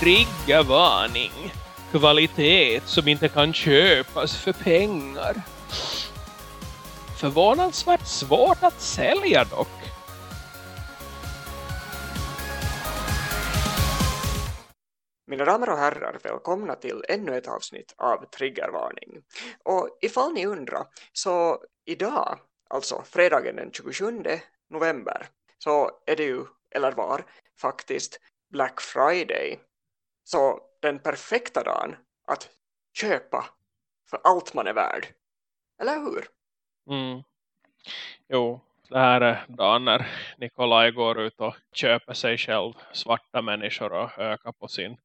triggervarning. Kvalitet som inte kan köpas för pengar. Förvånansvärt svårt att sälja dock. Mina damer och herrar, välkomna till ännu ett avsnitt av Triggervarning. Och ifall ni undrar, så idag, alltså fredagen den 27 november, så är det ju, eller var, faktiskt Black Friday. Så den perfekta dagen att köpa för allt man är värd. Eller hur? Mm. Jo, det här är dagen när Nikolaj går ut och köper sig själv svarta människor och ökar på sin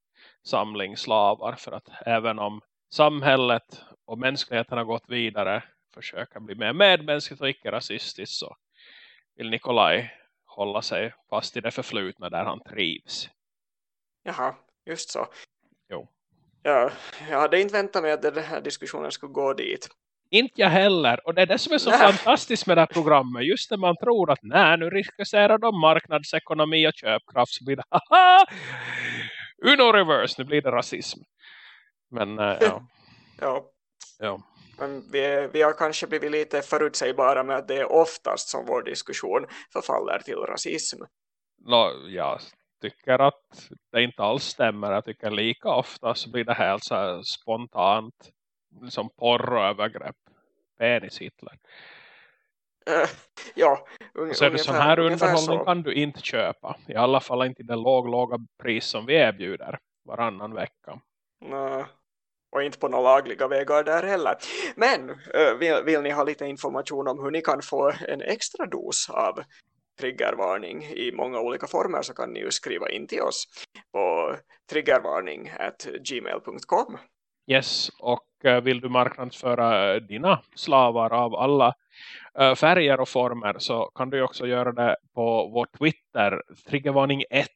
samling slavar. För att även om samhället och mänskligheten har gått vidare försöka bli mer medmänskligt och icke-rasistiskt så vill Nikolaj hålla sig fast i det förflutna där han trivs. Jaha, just så. Jo. Ja, jag hade inte väntat mig att den här diskussionen skulle gå dit. Inte jag heller. Och det är det som är så Nej. fantastiskt med det här programmet. Just när man tror att nej, nu riskerar de marknadsekonomi och köpkraft så blir det haha! Uno reverse, nu blir det rasism. Men äh, ja, Ja, ja. men vi, vi har kanske blivit lite förutsägbara med att det är oftast som vår diskussion förfaller till rasism. Nå, jag tycker att det inte alls stämmer. Jag tycker lika ofta så blir det helt så här spontant liksom porr och övergrepp. Penis Hitler. Eh, ja, un, Så är det sån här underhållning kan du inte köpa. I alla fall inte det låg, låga pris som vi erbjuder varannan vecka. Nå, och inte på några lagliga vägar där heller. Men eh, vill, vill ni ha lite information om hur ni kan få en extra dos av triggervarning i många olika former så kan ni ju skriva in till oss på triggervarning@gmail.com. Yes, och eh, vill du marknadsföra eh, dina slavar av alla eh, färger och former så kan du också göra det på vår Twitter. Triggervarning 1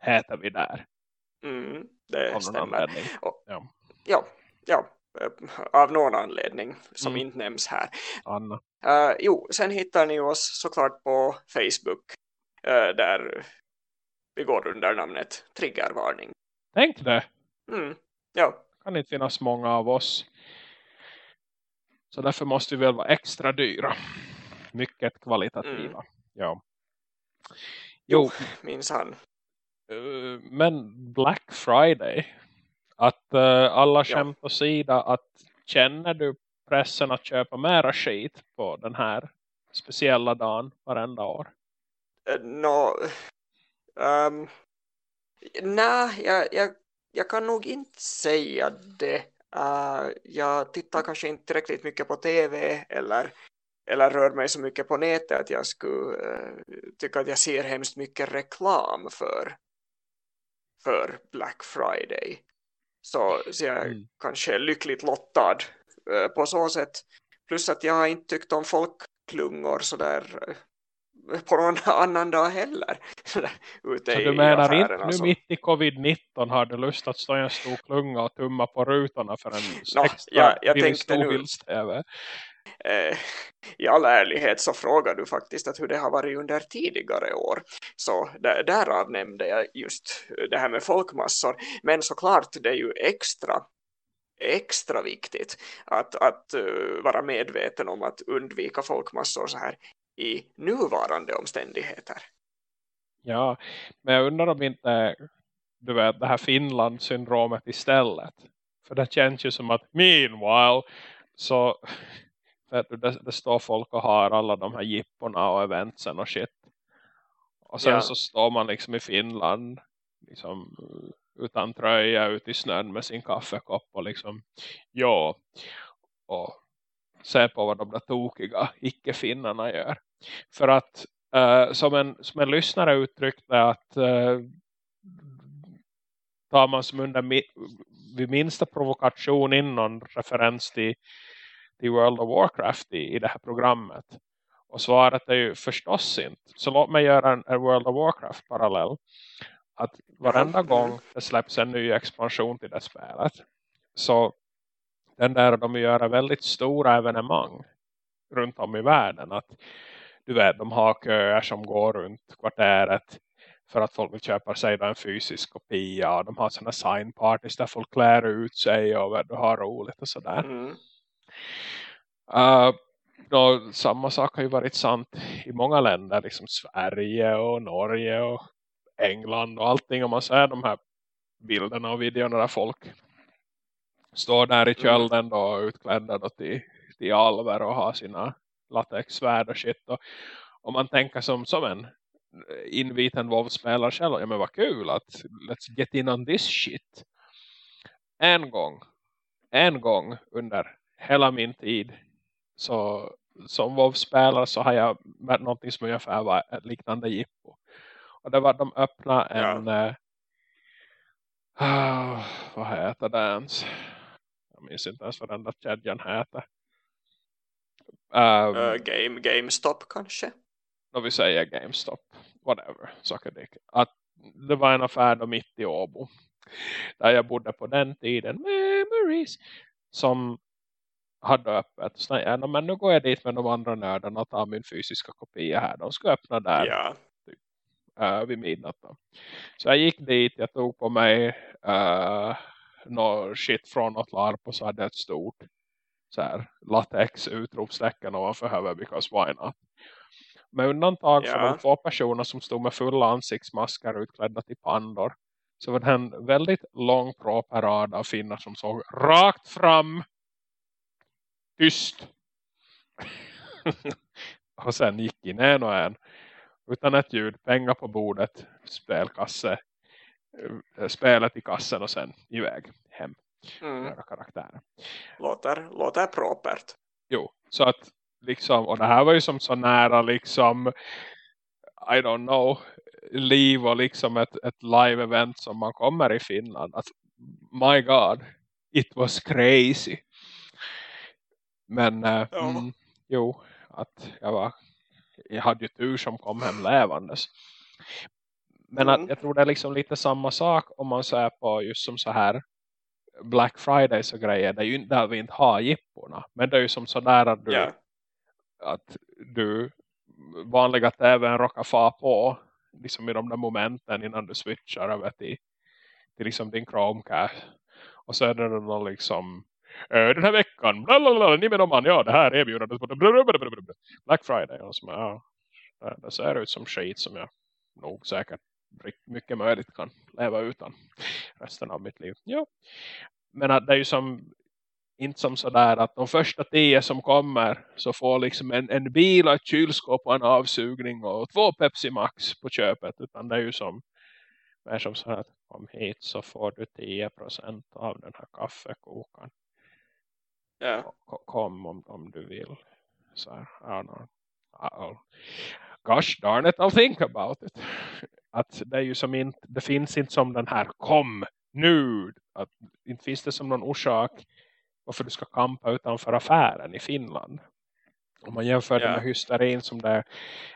heter vi där. Mm, det stämmer. Och- Ja, Ja, ja, av någon anledning som Mm. inte nämns här. Anna. Uh, jo, sen hittar ni oss såklart på Facebook eh, där vi går under namnet Triggervarning. Tänk det. Mm, ja, kan inte finnas många av oss. Så därför måste vi väl vara extra dyra. Mycket kvalitativa. Ja. Jo, minsann. eh, men Black Friday. Att eh, alla skämt åsida. Att känner du pressen att köpa mera skit på den här speciella dagen varenda år? Uh, no, um, nej, jag, jag, jag kan nog inte säga det. Uh, jag tittar kanske inte tillräckligt mycket på tv eller, eller rör mig så mycket på nätet att jag skulle eh, tycka att jag ser hemskt mycket reklam för, för Black Friday. Så, så jag Mm. kanske är lyckligt lottad eh, på så sätt. Plus att jag har inte tyckt om folkklungor sådär eh, på någon annan dag heller. Ute Så du menar inte nu mitt i covid-19 har du lust att stå i en stor klunga och tumma på rutorna för en extra jag- jag tänkte nu- storbilds-tv? Eh, i all ärlighet så frågar du faktiskt att hur det har varit under tidigare år. Så där, därav nämnde jag just det här med folkmassor. Men såklart det är ju extra extra viktigt att, att uh, vara medveten om att undvika folkmassor så här i nuvarande omständigheter. Ja, men jag undrar om inte du vet det här Finland-syndromet istället. För det känns ju som att meanwhile så det, det står folk och har alla de här jipporna och eventsen och shit. Och sen Ja. så står man liksom i Finland liksom utan tröja ut i snön med sin kaffekopp och liksom ja och se på vad de där tokiga icke-finnarna gör. För att eh, som, en, som en lyssnare uttryckte att eh, tar man som under vid minsta provokation in någon referens till, till World of Warcraft i, i det här programmet. Och svaret är ju förstås inte. Så låt mig göra en, en World of Warcraft parallell. Att varenda gång det släpps en ny expansion till det spelet. Så den där de gör väldigt stora evenemang runt om i världen. Att du vet, de har köer som går runt kvarteret för att folk vill köpa sig en fysisk kopia och de har sådana sign parties där folk klär ut sig och du har roligt och sådär. Mm. Uh, då, samma sak har ju varit sant i många länder, liksom Sverige och Norge och England och allting. Om man ser de här bilderna och videorna där folk står där i mm. kölden då utklädda då till, till alver och har sina latexsvärd och shit. Och, och man tänker som, som en inviten WoW-spelare själv, ja men vad kul att let's get in on this shit. En gång, en gång under hela min tid så som WoW-spelare så har jag med någonting som ungefär var ett liknande jippo. Och det var att de öppnade en ja. uh, vad heter det ens? Jag minns inte ens vad den där kedjan heter. Um, uh, game, GameStop kanske? Då vi säger GameStop. Whatever. Att det var en affär då mitt i Åbo. Där jag bodde på den tiden. Memories. Som hade öppet. Så ja, men nu går jag dit med de andra nördarna och tar min fysiska kopia här. De ska öppna där. Ja. Typ, uh, vid midnatt. Då. Så jag gick dit. Jag tog på mig uh, något shit från något larp och så hade ett stort så här, latex utropstecken ovanför huvudet because why not? Med undantag ja. för de två personer som stod med fulla ansiktsmasker utklädda till pandor så var det en väldigt lång proparad av finnar som såg rakt fram tyst och sen gick in en och en utan ett ljud, pengar på bordet spelkasse eh, spelet i kassen och sen iväg hem mm. karaktärer. Låter, låter propert. Jo, så att liksom, och det här var ju som så nära liksom I don't know liv och liksom ett, ett live-event som man kommer i Finland. Att, my god, it was crazy. Men äh, ja. mm, jo, att jag var jag hade ju tur som kom hem levandes. Men mm. att jag tror det är liksom lite samma sak om man ser på just som så här Black Fridays och grejer. Det är ju där vi inte har jipporna. Men det är ju som sådär att du, yeah. att du vanliga tvn råkar få på liksom i de där momenten innan du switchar över till, till liksom din Chromecast. Och så är det då liksom den här veckan, blablabla, ni med man, ja det här erbjudandet Black Friday och så, ja, det ser ut som skit som jag nog säkert mycket möjligt kan leva utan resten av mitt liv. Ja. Men att det är ju som inte som sådär att de första tio som kommer så får liksom en, en bil och ett kylskåp och en avsugning och två Pepsi Max på köpet utan det är ju som är som så att kom hit så får du 10% av den här kaffekokan. Ja. Kom om, om du vill. Så här, I don't know. I'll, gosh darn it, I'll think about it. Att det är ju som inte, det finns inte som den här kom nu. Att inte finns det som någon orsak varför du ska kampa utanför affären i Finland. Om man jämför yeah. det med hysterin som det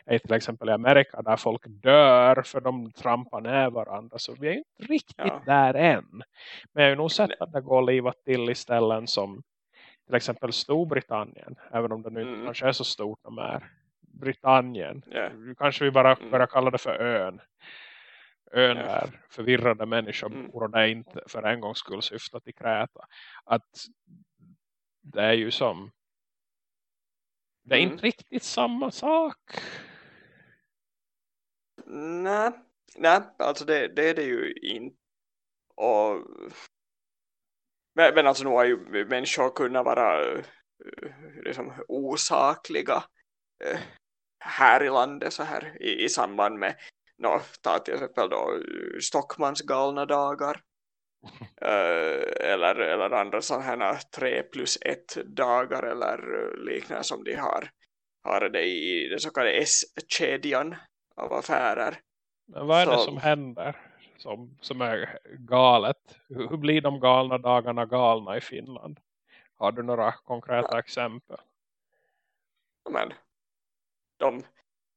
är till exempel i Amerika där folk dör för de trampar ner varandra. Så vi är inte riktigt ja. där än. Men jag har nog sett att det går livat till i ställen som till exempel Storbritannien. Även om det nu inte mm. kanske är så stort de är. Britannien. Yeah. Kanske vi bara mm. börjar kalla det för ön. Ön yeah. där förvirrade människor mm. bor och det är inte för en gångs skull syftat till Kräta. Att det är ju som det är mm. inte riktigt samma sak. Nej, nej alltså det, det är det ju inte. Och, men, men alltså nu har ju människor kunnat vara uh, liksom osakliga uh, här i landet så här i, i samband med no, ta till exempel då Stockmans galna dagar uh, eller, eller andra sådana här 3 plus 1 dagar eller liknande som de har, har det i den så kallade S-kedjan av affärer. Men vad är så, det som händer som, som är galet? Hur, blir de galna dagarna galna i Finland? Har du några konkreta ja. exempel? Men de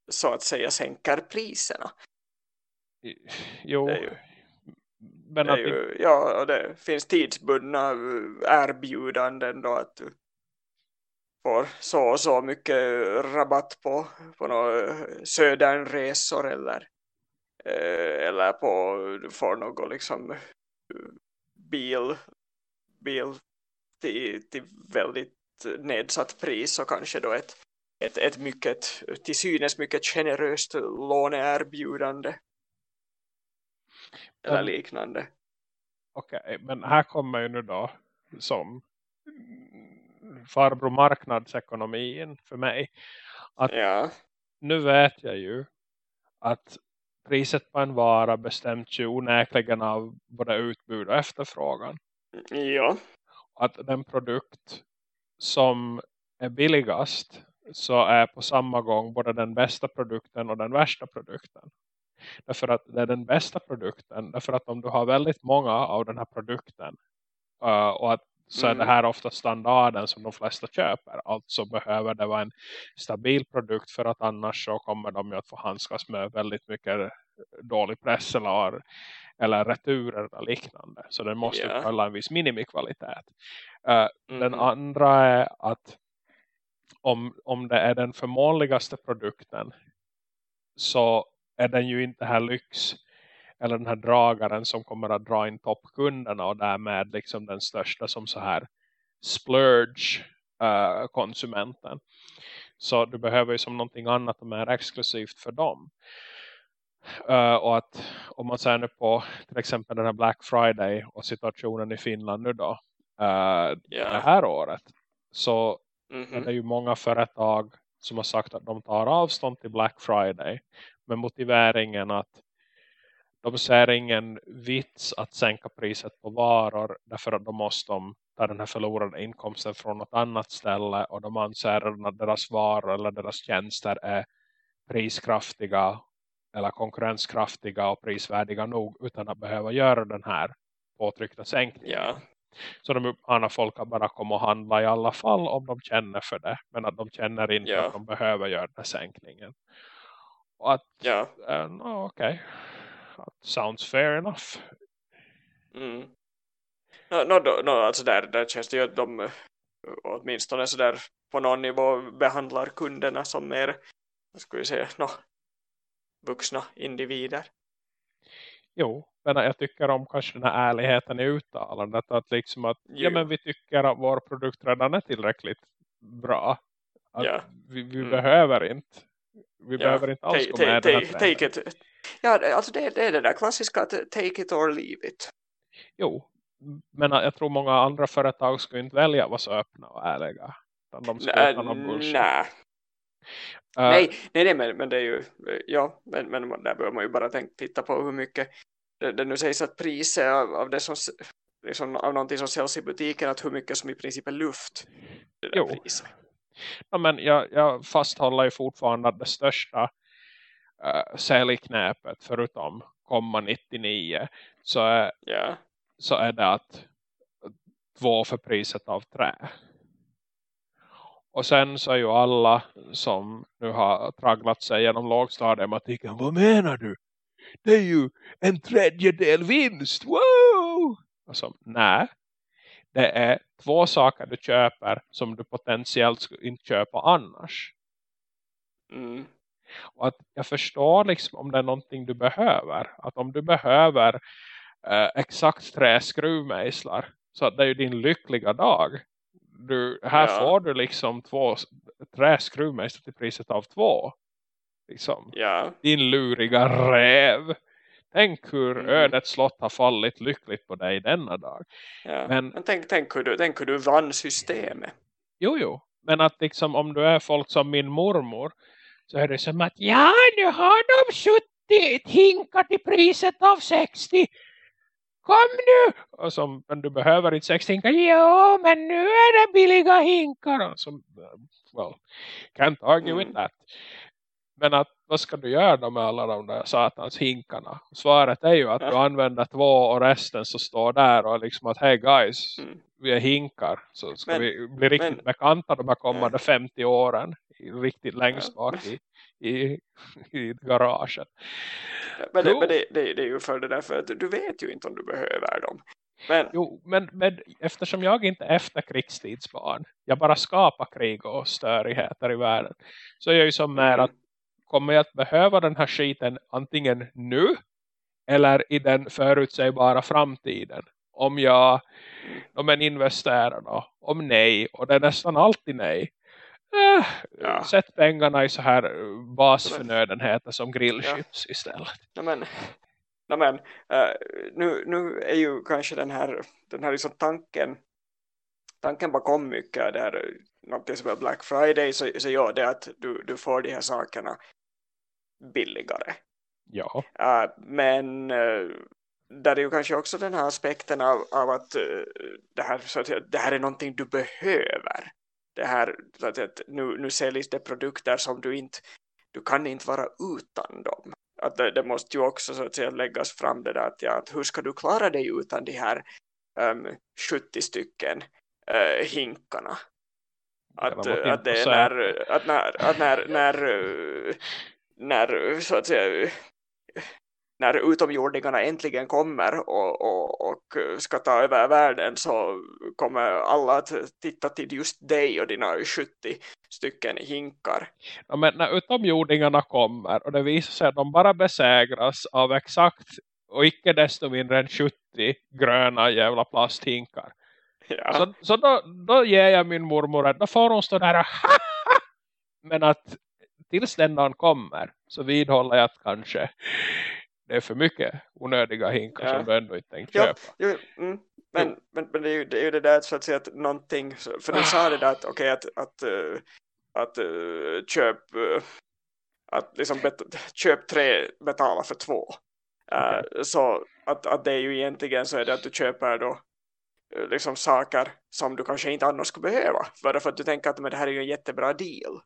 så att säga sänker priserna. Jo, ju, men att ju, ja, det finns tidsbundna erbjudanden då att du får så och så mycket rabatt på, på några södernresor eller, eh, eller på för något liksom bil, bil till, till väldigt nedsatt pris så kanske då ett, ett, ett mycket, till synes mycket generöst låneerbjudande eller liknande. Okej, okay, men här kommer ju nu då som farbror marknadsekonomin för mig. Att ja. Nu vet jag ju att priset på en vara bestäms ju onäkligen av både utbud och efterfrågan. Ja. Att den produkt som är billigast så är på samma gång både den bästa produkten och den värsta produkten. Därför att det är den bästa produkten. Därför att om du har väldigt många av den här produkten uh, och att så mm. är det här ofta standarden som de flesta köper. Alltså behöver det vara en stabil produkt för att annars så kommer de ju att få handskas med väldigt mycket dålig press eller, eller returer eller liknande. Så den måste yeah. hålla en viss minimikvalitet. Uh, mm. Den andra är att om, om det är den förmånligaste produkten så är den ju inte här lyx eller den här dragaren som kommer att dra in toppkunderna och därmed liksom den största som så här splurge uh, konsumenten. Så du behöver ju som någonting annat som är exklusivt för dem. Uh, och att om man ser nu på till exempel den här Black Friday och situationen i Finland nu då uh, yeah. det här året så mm -hmm. är det ju många företag som har sagt att de tar avstånd till Black Friday med motiveringen att de ser ingen vits att sänka priset på varor därför att då måste de ta den här förlorade inkomsten från något annat ställe och de anser att deras varor eller deras tjänster är priskraftiga eller konkurrenskraftiga och prisvärdiga nog utan att behöva göra den här påtryckta sänkningen. Ja. Så de uppmanar folk att bara komma och handla i alla fall om de känner för det. Men att de känner inte ja. att de behöver göra den här sänkningen. Och att, ja. No, okej. Okay sounds fair enough. Mm. No, no, no, alltså där, där känns det ju att de åtminstone så där på någon nivå behandlar kunderna som mer, vad ska vi säga, no, vuxna individer. Jo, men jag tycker om kanske den här ärligheten i uttalandet att liksom att ja, men vi tycker att vår produkt redan är tillräckligt bra. Att ja. vi, vi mm. behöver inte vi ja. behöver inte alls gå med take, take it, Ja, alltså det, det är det där klassiska att take it or leave it. Jo, men jag tror många andra företag skulle inte välja att vara så öppna och ärliga. De skulle uh, nej. Uh, nej, nej, nej men, men det är ju ja, men, men där bör man ju bara tänka, titta på hur mycket det, det nu sägs att priset av, av det som liksom, av någonting som säljs i butiken att hur mycket som i princip är luft det där jo. priset. Ja, men jag, jag fasthåller ju fortfarande att det största uh, säljknäpet förutom komma 99 så är, yeah. så är det att två för priset av trä. Och sen så är ju alla som nu har tragglat sig genom lågstadiematiken. Vad menar du? Det är ju en tredjedel vinst. Wow! Alltså, nej. Det är två saker du köper som du potentiellt inte köpa annars. Mm. Och att jag förstår liksom om det är någonting du behöver. Att om du behöver eh, exakt tre skruvmejslar så att det är ju din lyckliga dag. Du, här ja. får du liksom två, tre skruvmejslar till priset av två. Liksom. Ja. Din luriga räv. Tänk hur mm. ödets slott har fallit lyckligt på dig denna dag. Ja. Men, Men tänk, tänk, hur du, tänk hur du vann systemet. Jo, jo. Men att liksom om du är folk som min mormor så är det som att ja nu har de 70 hinkar till priset av 60. Kom nu! Och som, men du behöver inte 60 hinkar. Jo, men nu är det billiga hinkar. Och som, well, can't argue mm. with that. Men att, vad ska du göra då med alla de där satans hinkarna? Svaret är ju att du använder två och resten så står där och liksom att hej guys, mm. vi är hinkar. Så ska men, vi bli riktigt men, bekanta de här kommande ja. 50 åren riktigt längst bak i, i, i garaget. Men, det, men det, det, det, är ju för det där för att du vet ju inte om du behöver dem. Men, jo, men, men eftersom jag inte är efterkrigstidsbarn, jag bara skapar krig och störigheter i världen. Så är jag ju som mer mm. att kommer jag att behöva den här skiten antingen nu eller i den förutsägbara framtiden om jag om en investerar då, om nej och det är nästan alltid nej äh, ja. sätt pengarna i så här basförnödenheter som grillchips ja. istället ja, men, ja, men, uh, nu, nu är ju kanske den här, den här liksom tanken tanken bakom mycket det här något som är Black Friday så, så gör det att du, du får de här sakerna billigare. Ja. Uh, men uh, där är ju kanske också den här aspekten av, av att, uh, det, här, så att det här är någonting du behöver. Det här, att, att nu, nu säljs det produkter som du inte du kan inte vara utan dem. Att det, det måste ju också så att säga läggas fram det där att, ja, att hur ska du klara dig utan de här um, 70 stycken uh, hinkarna att, att det är när, att när, att när, när, när, så att säga, när utomjordingarna äntligen kommer och, och, och ska ta över världen så kommer alla att titta till just dig och dina 70 stycken hinkar. Ja, men när utomjordingarna kommer och det visar sig att de bara besegras av exakt och icke desto mindre än 70 gröna jävla plasthinkar Ja. Så, så då, då ger jag min mormor att då får hon stå där och Men att tills den dagen kommer så vidhåller jag att kanske det är för mycket onödiga hinkar ja. som du ändå inte tänkt köpa. Ja, jo, mm. men, men, men det, är ju, det är ju det där så att säga att någonting, för du sa det där att okej okay, att, att, uh, att uh, köp uh, att liksom bet, köp tre betala för två. Okay. så att, att det är ju egentligen så är det att du köper då Eh, liksom saker som du kanske inte annars skulle behöva. Bara för att du tänker att men det här är ju en jättebra deal.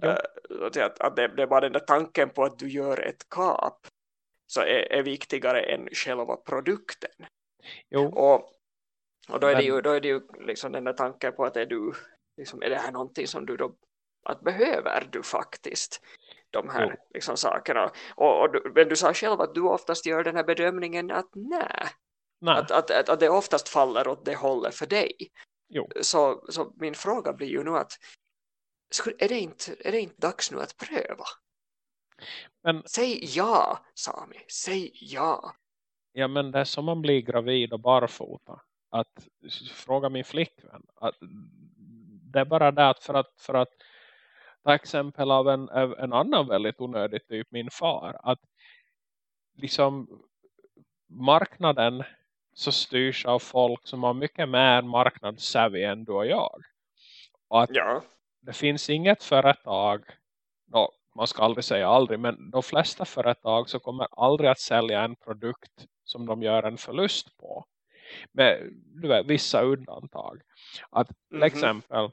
Ja. Uh, att, att det, det, är bara den där tanken på att du gör ett kap så är, är viktigare än själva produkten. Jo. Och, och då är men... det ju, då är det ju liksom den där tanken på att är, du, liksom, är det här någonting som du då att behöver du faktiskt de här liksom, sakerna. Och, och du, men du sa själv att du oftast gör den här bedömningen att nej, att, att, att, att det oftast faller åt det hållet för dig. Jo. Så, så min fråga blir ju nu att är det inte, är det inte dags nu att pröva? Men, säg ja, Sami. Säg ja. Ja, men det är som man blir gravid och barfota. Att fråga min flickvän. Att, det är bara det att för att, för att ta exempel av en, en annan väldigt onödig typ, min far. Att liksom marknaden så styrs av folk som har mycket mer marknadssavvy än du och jag. Och att ja. det finns inget företag, då, man ska aldrig säga aldrig, men de flesta företag så kommer aldrig att sälja en produkt som de gör en förlust på. Med du vet, vissa undantag. Att till mm -hmm. exempel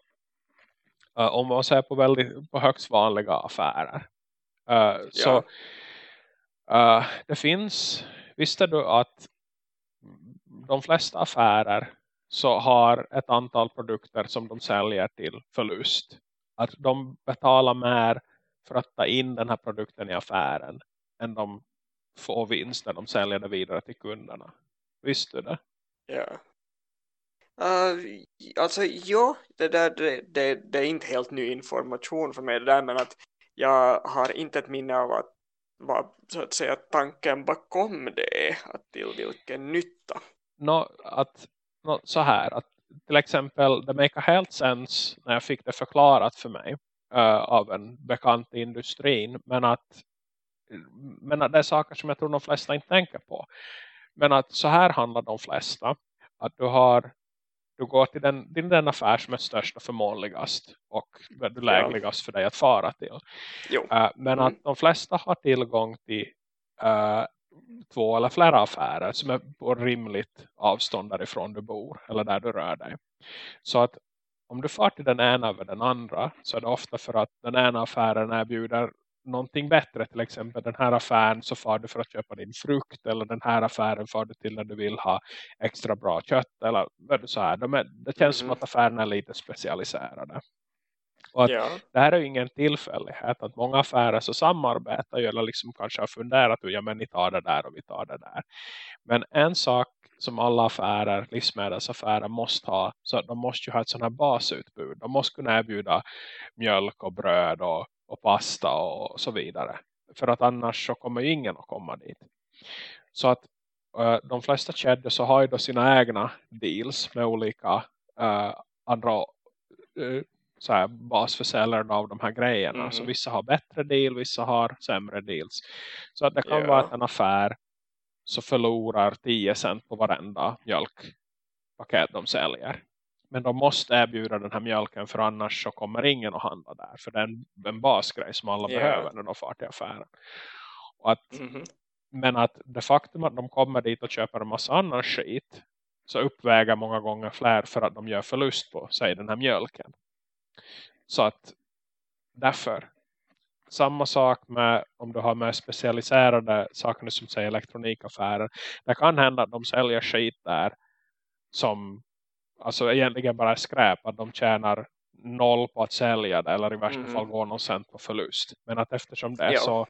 uh, om man ser på, väldigt, på högst vanliga affärer. Uh, ja. Så uh, det finns, visste du att de flesta affärer så har ett antal produkter som de säljer till förlust. Att de betalar mer för att ta in den här produkten i affären än de får vinst när de säljer det vidare till kunderna. Visste du det? Ja. Uh, alltså ja, det, där, det, det, det, är inte helt ny information för mig det där men att jag har inte ett minne av att vad så att säga tanken bakom det är att till vilken nytta no, att, no, så här att till exempel det make helt sens när jag fick det förklarat för mig uh, av en bekant i industrin men att, men att det är saker som jag tror de flesta inte tänker på men att så här handlar de flesta att du har du går till den, till den affär som är störst och förmånligast och lägligast ja. för dig att fara till. Uh, men mm. att de flesta har tillgång till uh, två eller flera affärer som är på rimligt avstånd därifrån du bor eller där du rör dig. Så att om du far till den ena över den andra så är det ofta för att den ena affären erbjuder någonting bättre. Till exempel den här affären så far du för att köpa din frukt eller den här affären far du till när du vill ha extra bra kött eller vad du säger. De är, det känns mm. som att affärerna är lite specialiserade. Och att ja. det här är ju ingen tillfällighet att många affärer så samarbetar ju eller liksom kanske har funderat ja men ni tar det där och vi tar det där. Men en sak som alla affärer, livsmedelsaffärer måste ha så att de måste ju ha ett sådant här basutbud. De måste kunna erbjuda mjölk och bröd och och pasta och så vidare. För att annars så kommer ingen att komma dit. Så att uh, de flesta kedjor så har ju då sina egna deals med olika uh, andra uh, så här basförsäljare av de här grejerna. Mm. Så vissa har bättre deal, vissa har sämre deals. Så att det kan yeah. vara att en affär så förlorar 10 cent på varenda mjölkpaket de säljer. Men de måste erbjuda den här mjölken för annars så kommer ingen att handla där. För det är en, en basgrej som alla yeah. behöver när de far till affären. Och att, mm -hmm. Men att det faktum att de kommer dit och köper en massa annan skit så uppväger många gånger fler för att de gör förlust på sig den här mjölken. Så att därför samma sak med om du har med specialiserade saker som säger elektronikaffärer. Det kan hända att de säljer skit där som alltså egentligen bara är skräp. Att de tjänar noll på att sälja det eller i värsta mm. fall går någon cent på förlust. Men att eftersom det är jo. så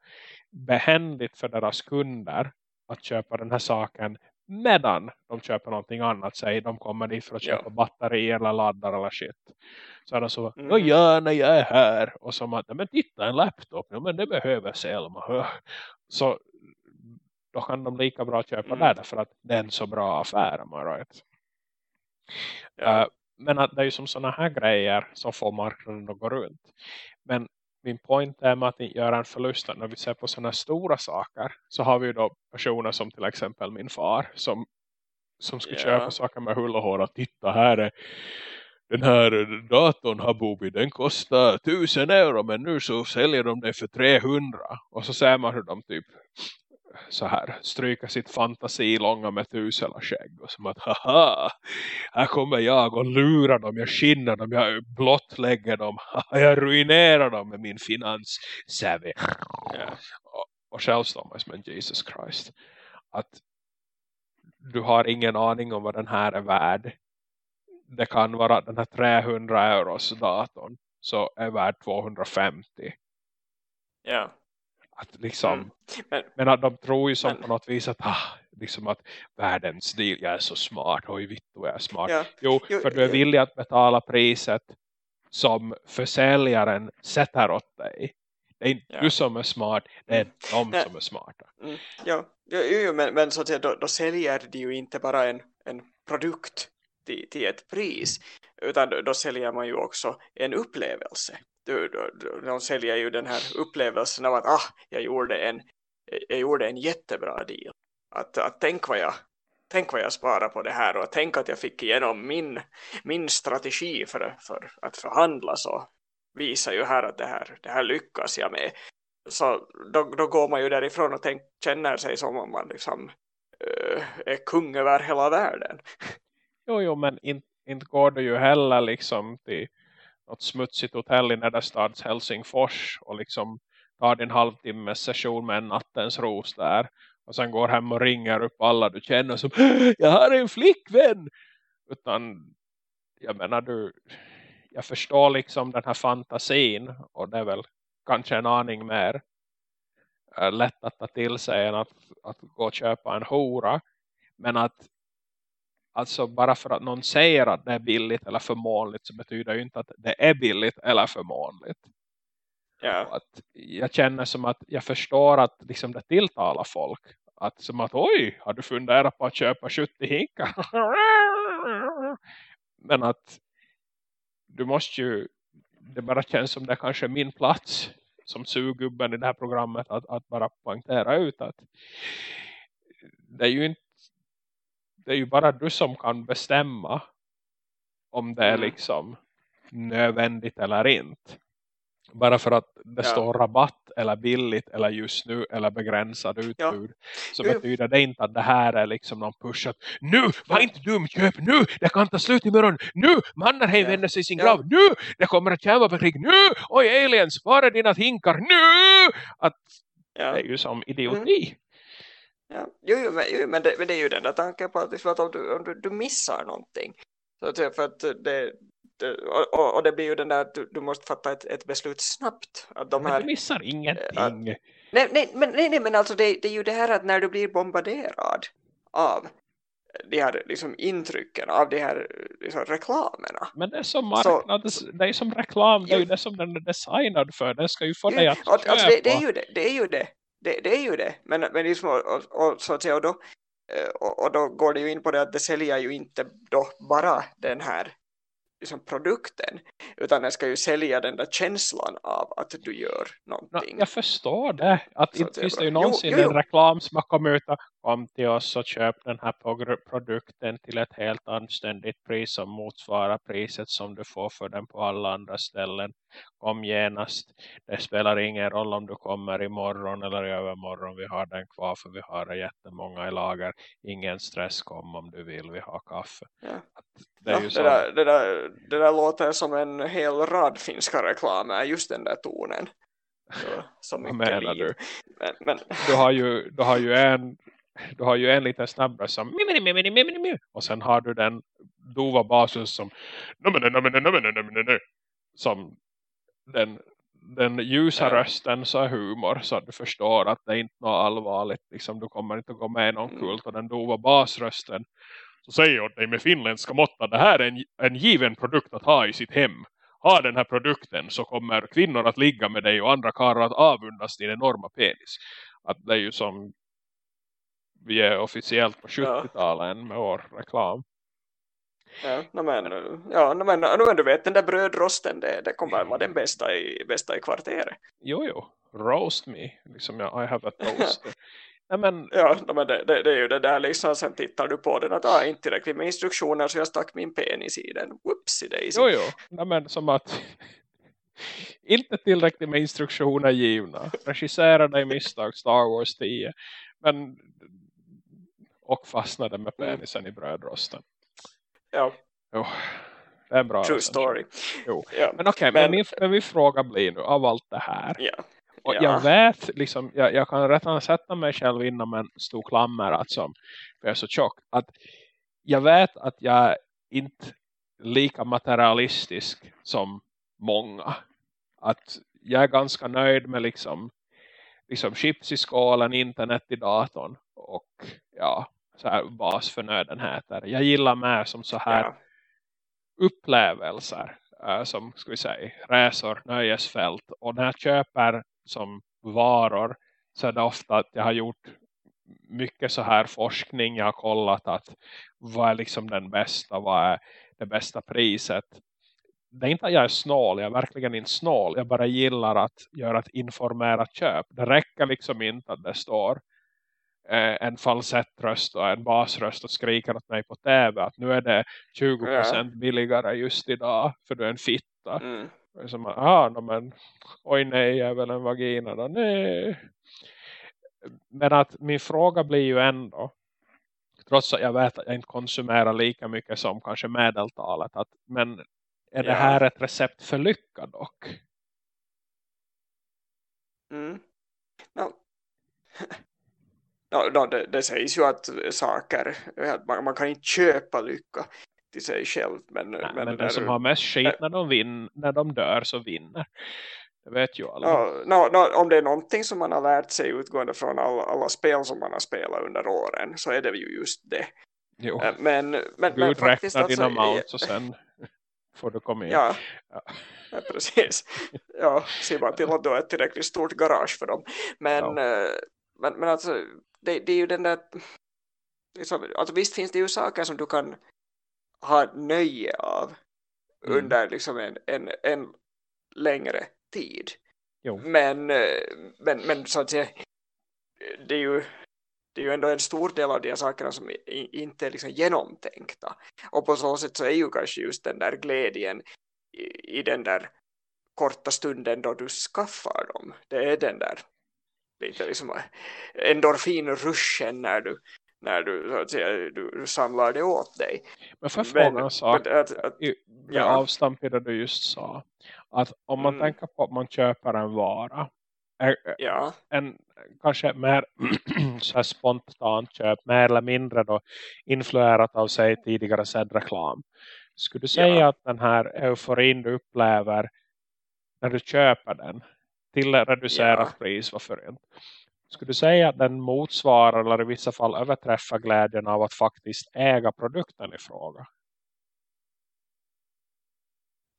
behändigt för deras kunder att köpa den här saken medan de köper någonting annat. Säg de kommer dit för att köpa ja. batterier eller laddar eller shit. Så är de så, mm. ja när jag är här. Och så att, men titta en laptop, ja, men det behöver Selma. Så då kan de lika bra köpa mm. det för att det är en så bra affär. Right? Ja. Uh, men att det är ju som sådana här grejer som får marknaden att gå runt. Men min point är med att inte göra en förlust när vi ser på sådana stora saker så har vi ju då personer som till exempel min far som, som ska yeah. köpa saker med hull och hår och titta här är den här datorn Habubi den kostar tusen euro men nu så säljer de den för 300 och så ser man hur de typ så här stryka sitt fantasi långa med tusela skägg och som att haha här kommer jag och lurar dem, jag skinnar dem, jag blottlägger dem jag ruinerar dem med min finans savvy yeah. och, och själv står man som en Jesus Christ. Att du har ingen aning om vad den här är värd. Det kan vara den här 300 euros datorn så är värd 250 ja. yeah att liksom, mm. men, men, att de tror ju som men, på något vis att, ah, liksom att världens stil, jag är så smart, oj vitt jag är smart. Ja, jo, jo, för du är villig att betala priset som försäljaren sätter åt dig. Det är inte ja. du som är smart, det är mm. de Nej. som är smarta. Mm. Ja, jo, jo, men, men så att säga, då, då säljer de ju inte bara en, en produkt till, till ett pris utan då, då säljer man ju också en upplevelse de säljer ju den här upplevelsen av att ah, jag, gjorde en, jag gjorde en jättebra deal. Att, att tänk, vad jag, tänk vad jag sparar på det här och tänk att jag fick igenom min, min strategi för, för att förhandla så visar ju här att det här, det här lyckas jag med. Så då, då går man ju därifrån och tänk, känner sig som om man liksom uh, är kung över hela världen. Jo, jo men inte, inte går det ju heller liksom till något smutsigt hotell i Nederstads Helsingfors och liksom tar din halvtimmes session med en nattens ros där. Och sen går hem och ringer upp alla du känner som jag har en flickvän! Utan jag menar du jag förstår liksom den här fantasin och det är väl kanske en aning mer eh, lätt att ta till sig än att, att gå och köpa en hora. Men att Alltså bara för att någon säger att det är billigt eller förmånligt så betyder ju inte att det är billigt eller förmånligt. Ja. Att jag känner som att jag förstår att liksom det tilltalar folk. Att som att oj, har du funderat på att köpa 70 hinkar? Men att du måste ju, det bara känns som det kanske är min plats som sugubben i det här programmet att, att bara poängtera ut att det är ju inte det är ju bara du som kan bestämma om det är mm. liksom nödvändigt eller inte. Bara för att det ja. står rabatt eller billigt eller just nu eller begränsad utbud. Ja. Så betyder det inte att det här är liksom någon push att nu, var inte dum, köp nu, det kan ta slut imorgon, nu, Mannerheim ja. vänder sig i sin grav, nu, det kommer ett kärnvapenkrig, nu, oj aliens, var är dina hinkar, nu! Att det är ju som idioti. Mm. Ja, jo, jo, men, jo, men, det, men det är ju den där tanken på att, att om, du, om du, du missar någonting så att, för att det, det och, och, det blir ju den där att du, du måste fatta ett, ett beslut snabbt. Att de men här, du missar ingenting. Att, nej, nej, men, nej, nej, men alltså det, det är ju det här att när du blir bombarderad av de här liksom, intrycken av de här liksom, reklamerna. Men det är som marknad, så, det är som reklam, det är ju det som den är designad för. Den ska ju få dig att köpa. Alltså det, det, är ju det, det är ju det. Det, det är ju det. Men, men liksom, och, och, så att säga, och då, eh, och, och då går det ju in på det att det säljer ju inte då bara den här liksom produkten utan den ska ju sälja den där känslan av att du gör någonting. Jag förstår det. Att inte finns det ju någonsin jo, jo, jo. en reklam som har kommit ut och kom till oss och köp den här produkten till ett helt anständigt pris som motsvarar priset som du får för den på alla andra ställen. Kom genast. Det spelar ingen roll om du kommer imorgon eller i övermorgon. Vi har den kvar för vi har jättemånga i lager. Ingen stress kom om du vill. Vi har kaffe. Ja. Det, ja, det, där, det, där, det där låter som en hel rad finska reklamer, just den där tonen. Så, så Vad menar liv. du? Men, men... Du, har ju, du har ju en du har ju en liten snabbare som och sen har du den dova basen som som den, den ljusa rösten så humor så att du förstår att det är inte något allvarligt liksom du kommer inte att gå med i någon kult och den dova basrösten så säger åt dig med finländska mått att det här är en, en given produkt att ha i sitt hem. Ha den här produkten så kommer kvinnor att ligga med dig och andra karlar att avundas din enorma penis. Att det är ju som vi är officiellt på 70-talet med vår reklam. Ja, men, ja men, men du vet den där brödrosten det, det kommer vara den bästa i, bästa i kvarteret. Jo, jo. Roast me. Liksom, I have a toast. Ja, men, ja, men det, det, det, är ju det där liksom, sen tittar du på den att ah, inte tillräckligt med instruktioner så jag stack min penis i den. Whoopsie daisy. Jo, jo. Ja, men som att inte tillräckligt med instruktioner givna. Regisserade i misstag Star Wars 10. Men och fastnade med mm. penisen mm. i brödrosten. Ja. Jo, det är bra. True story. Jo. Ja. Men okej, okay, men, men, min, men min fråga blir nu av allt det här. Ja. Och ja. jag vet, liksom, jag, jag kan redan sätta mig själv inom en stor klammer att som, för jag är så tjock. Att jag vet att jag inte lika materialistisk som många. Att jag är ganska nöjd med liksom, liksom chips i skålen, internet i datorn och ja, så här basförnödenheter. Jag gillar mer som så här ja. upplevelser äh, som ska vi säga resor, nöjesfält och när jag köper som varor så är det ofta att jag har gjort mycket så här forskning. Jag har kollat att vad är liksom den bästa, vad är det bästa priset. Det är inte att jag är snål, jag är verkligen inte snål. Jag bara gillar att göra ett informerat köp. Det räcker liksom inte att det står en falsettröst och en basröst och skriker åt mig på tv att nu är det 20% billigare just idag för du är en fitta. Mm. Som, ah, no, men, oj nej, jag är väl en vagina då. Nej. Men att min fråga blir ju ändå trots att jag vet att jag inte konsumerar lika mycket som kanske medeltalet. Att, men är det här ett recept för lycka dock? Mm. No. no, det, det, sägs ju att saker, att man, man, kan inte köpa lycka till sig själv. Men, Nej, men, men den som har mest skit när de, vin, när de dör så vinner. Det vet ju alla. No, no, no, om det är någonting som man har lärt sig utgående från alla, alla spel som man har spelat under åren så är det ju just det. Jo. Eh, men, men, Gud men faktiskt räknar dina alltså, mounts och sen får du komma in. Ja, ja. ja precis. Ja, se bara till att du har ett tillräckligt stort garage för dem. Men, ja. Eh, men, men alltså, det, det är ju den där... Liksom, alltså visst finns det ju saker som du kan ha nöje av mm. under liksom en, en, en längre tid. Jo. Men, men, men så att säga, det är ju det är ju ändå en stor del av de sakerna som inte är liksom genomtänkta. Och på så sätt så är ju kanske just den där glädjen i, i den där korta stunden då du skaffar dem. Det är den där lite liksom endorfinruschen när du när du, så att säga, du, samlar det åt dig. Men för fråga en sak, att, att, i, ja. avstamp i det du just sa, att om man mm. tänker på att man köper en vara, är, ja. en kanske mer så här spontant köp, mer eller mindre då influerat av sig tidigare sedd reklam. Skulle du säga ja. att den här euforin du upplever när du köper den till reducerat ja. pris, varför inte? Skulle du säga att den motsvarar eller i vissa fall överträffar glädjen av att faktiskt äga produkten i fråga?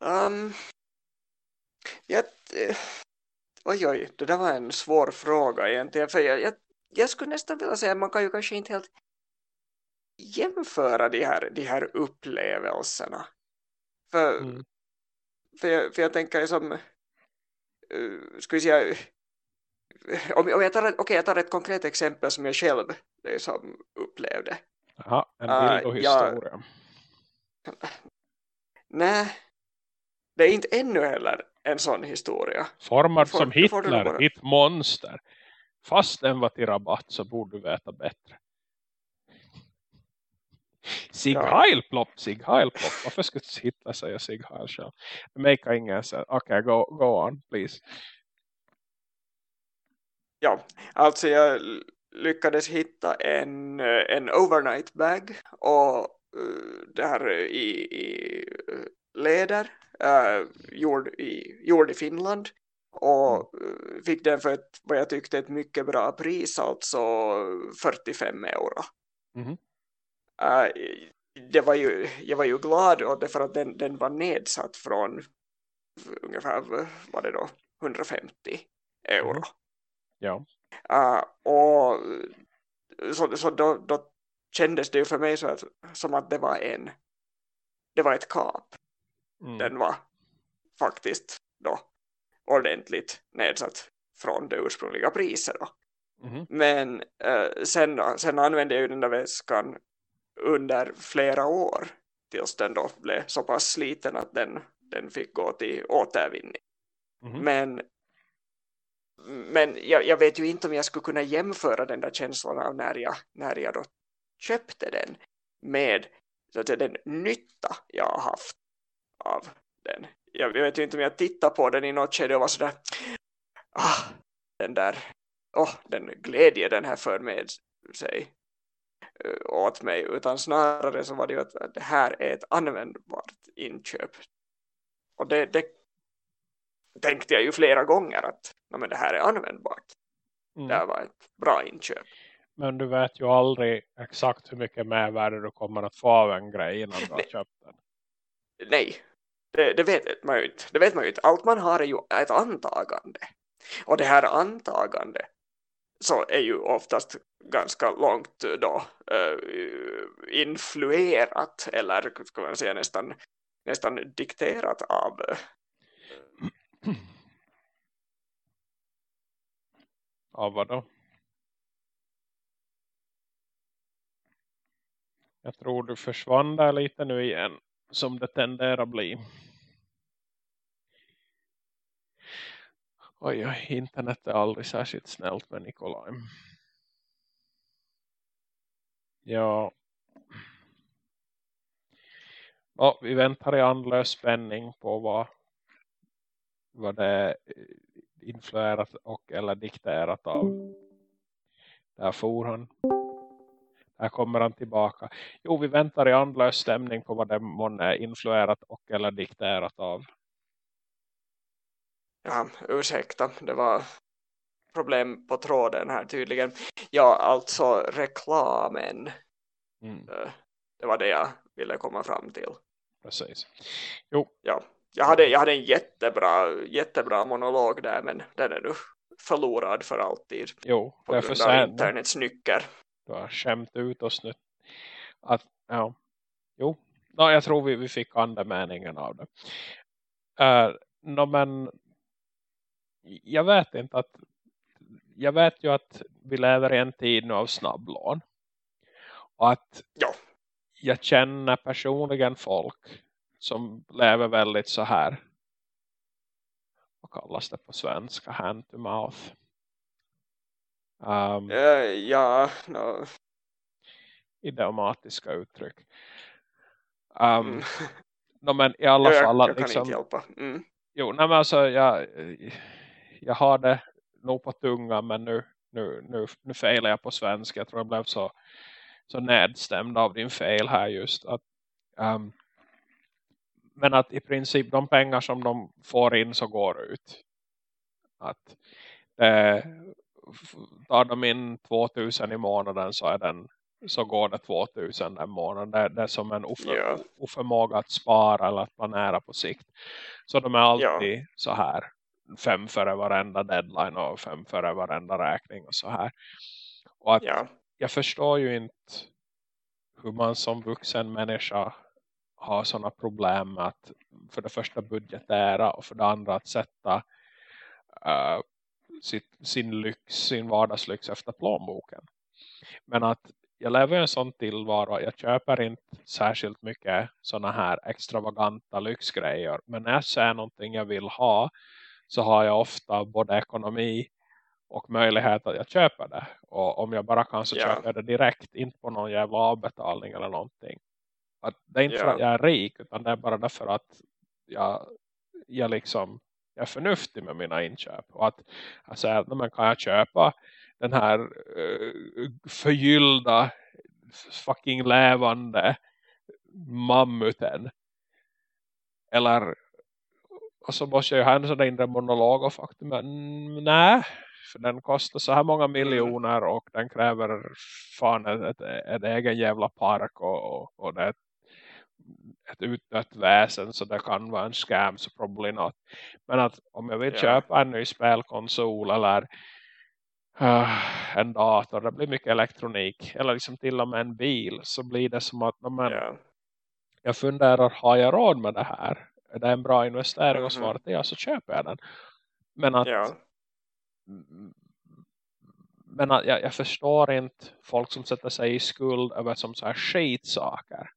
Um, jag, oj oj, det där var en svår fråga egentligen. För jag, jag, jag skulle nästan vilja säga att man kan ju kanske inte helt jämföra de här, de här upplevelserna. För, mm. för, jag, för jag tänker som uh, ska vi säga om, om jag, tar, okay, jag tar ett konkret exempel som jag själv liksom upplevde. Ja, en bild och uh, historia. Jag, nej, det är inte ännu heller en sån historia. Formad får, som Hitler, ditt monster. Fast den var till rabatt så borde du veta bättre. Sig ja. Heil plopp, Sig Heil plopp. Varför skulle Hitler säga Sig Heil själv? Det makar ingen sense. Okej, okay, go, go on, please. Ja, alltså jag lyckades hitta en, en overnight bag och uh, det här i, i läder uh, gjord, i, gjord i Finland och uh, fick den för ett, vad jag tyckte ett mycket bra pris, alltså 45 euro. Mm det var ju, jag var ju glad åt det för att den, den var nedsatt från ungefär vad det då 150 euro. Mm. Ja. och så, så då, då kändes det ju för mig så att, som att det var en det var ett kap mm. den var faktiskt då ordentligt nedsatt från det ursprungliga priset då. Mm. Men eh, sen, då, sen använde jag ju den där väskan under flera år tills den då blev så pass sliten att den, den fick gå till återvinning. Mm. Men, men jag, jag, vet ju inte om jag skulle kunna jämföra den där känslan av när jag, när jag då köpte den med så att säga, den nytta jag har haft av den. Jag vet ju inte om jag tittar på den i något skede och var sådär ah, den där oh, den glädje den här för med sig åt mig utan snarare så var det ju att det här är ett användbart inköp och det, det tänkte jag ju flera gånger att men det här är användbart mm. det här var ett bra inköp men du vet ju aldrig exakt hur mycket mervärde du kommer att få av en grej innan du har köpt den nej, det, det, vet man ju inte. Det vet man ju inte. Allt man har är ju ett antagande. Och det här antagande så är ju oftast ganska långt eh, då uh, influerat eller ska man säga nästan, nästan dikterat av uh, av vad då? Jag tror du försvann där lite nu igen som det tenderar att bli. Oj, oj, internet är aldrig särskilt snällt med Nikolaj. Ja. ja. Vi väntar i andlös spänning på vad, vad det är eh, influerat och eller dikterat av. Där for han. Här kommer han tillbaka. Jo, vi väntar i andlös stämning på vad det månne är eh, influerat och eller dikterat av. Ja, ursäkta. Det var problem på tråden här tydligen. Ja, alltså reklamen. Mm. Eh, det var det jag ville komma fram till. Precis. Jo. Ja, jag hade, jag hade en jättebra, jättebra monolog där men den är nu förlorad för alltid. Jo, på grund av internets nycker du har skämt ut oss nu. Att, ja. Jo, no, jag tror vi, vi fick andemeningen av det. Uh, no, men jag vet inte att jag vet ju att vi lever i en tid nu av snabblån. Och att ja. jag känner personligen folk som lever väldigt så här. Vad kallas det på svenska? Hand to mouth. Um, uh, ja, no. Idiomatiska uttryck. Um, mm. no, men i alla jag, fall. Jag, jag liksom, kan inte hjälpa. Mm. Jo, nej, men alltså, jag, jag har det nog på tungan men nu, nu, nu, nu failar jag på svenska. Jag tror jag blev så, så nedstämd av din fel här just. Att, um, men att i princip de pengar som de får in så går ut. Att det tar de in 2000 i månaden så är den så går det 2000 den månaden. Det, det är som en oför, Ja. oförmåga att spara eller att planera på sikt. Så de är alltid Ja. så här fem före varenda deadline och fem före varenda räkning och så här. Och att Ja. jag förstår ju inte hur man som vuxen människa har sådana problem med att för det första budgetera och för det andra att sätta uh, sitt, sin lyx, sin vardagslyx efter plånboken. Men att jag lever i en sån tillvaro, jag köper inte särskilt mycket sådana här extravaganta lyxgrejer. Men när jag ser någonting jag vill ha så har jag ofta både ekonomi och möjlighet att jag köper det. Och om jag bara kan så Ja. köper jag det direkt, inte på någon jävla avbetalning eller någonting. Att det är inte för Ja. att jag är rik utan det är bara därför att jag, jag liksom jag är förnuftig med mina inköp. Och att jag säger men kan jag köpa den här uh, förgyllda fucking levande mammuten. Eller och så måste jag ha en sån där inre monolog och faktum mm, nej, för den kostar så här många miljoner och den kräver fan ett, ett, ett egen jävla park och, och, och det är ett, ett utdött väsen så det kan vara en scam så probably not. Men att om jag vill Ja. köpa en ny spelkonsol eller uh, en dator, det blir mycket elektronik eller liksom till och med en bil så blir det som att men, Ja. jag funderar, har jag råd med det här? Är det en bra investering? Mhm. Och svaret är ja, så köper jag den. Men att, Ja. men att jag, jag förstår inte folk som sätter sig i skuld över som så här skitsaker.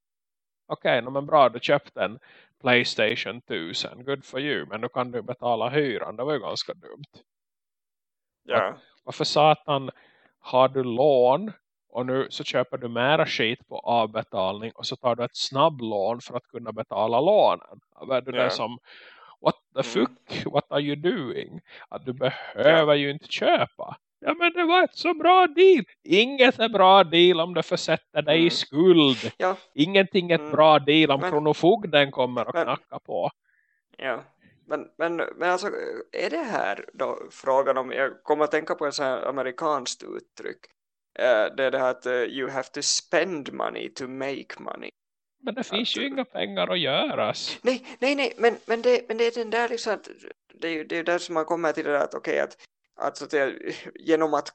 Okej, okay, men bra, du köpte en Playstation 1000. Good for you. Men då kan du betala hyran. Det var ju ganska dumt. Ja. Varför satan har du lån och nu så köper du mera skit på avbetalning och så tar du ett snabblån för att kunna betala lånen. Är det som what the Mm. fuck, what are you doing? Att du behöver ju inte köpa. Ja men det var ett så bra deal. Inget är bra deal om du försätter dig i Mm. skuld. Ja. Ingenting är ett Mm. bra deal om Men- kronofogden kommer och Men- knackar på. Ja. Men, men, men alltså, är det här då frågan om, jag kommer att tänka på en sån här amerikanskt uttryck. Eh, Det är det här att eh, you have to spend money to make money. Men det finns Att- ju inga pengar att göras. Nej, nej, nej, men, men, det, men det är den där liksom att det är ju det är där som man kommer till det där att okej att, att, så att säga, genom att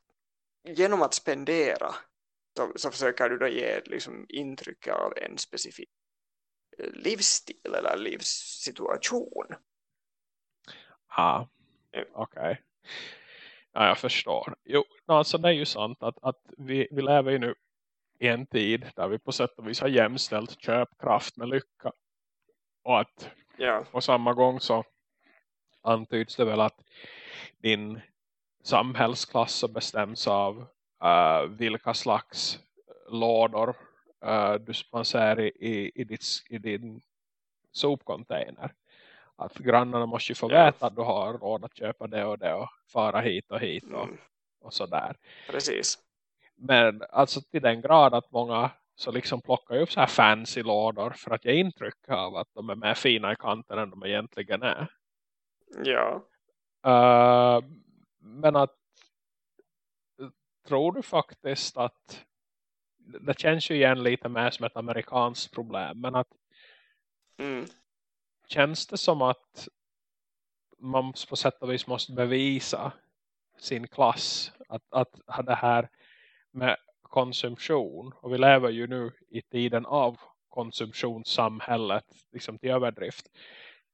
genom att spendera så, så försöker du då ge liksom intryck av en specifik eh, livsstil eller livssituation. Ja, Ja. okej. Ja, jag förstår. Jo, alltså det är ju sant att, att vi, vi lever ju nu i en tid där vi på sätt och vis har jämställt köpkraft med lycka. Och att Ja, på samma gång så antyds det väl att din samhällsklass bestäms av eh, vilka slags lådor uh, du man ser i, i, i, ditt, i din sopcontainer. Att grannarna måste ju få Ja. veta att du har råd att köpa det och det och fara hit och hit och, mm, och sådär. precis. Men alltså till den grad att många så liksom plockar upp så här fancy lådor för att ge intryck av att de är mer fina i kanten än de egentligen är. Ja, Uh, men att tror du faktiskt att det känns ju igen lite mer som ett amerikanskt problem men att mm, känns det som att man på sätt och vis måste bevisa sin klass att, att det här med konsumtion? Och vi lever ju nu i tiden av konsumtionssamhället liksom till överdrift.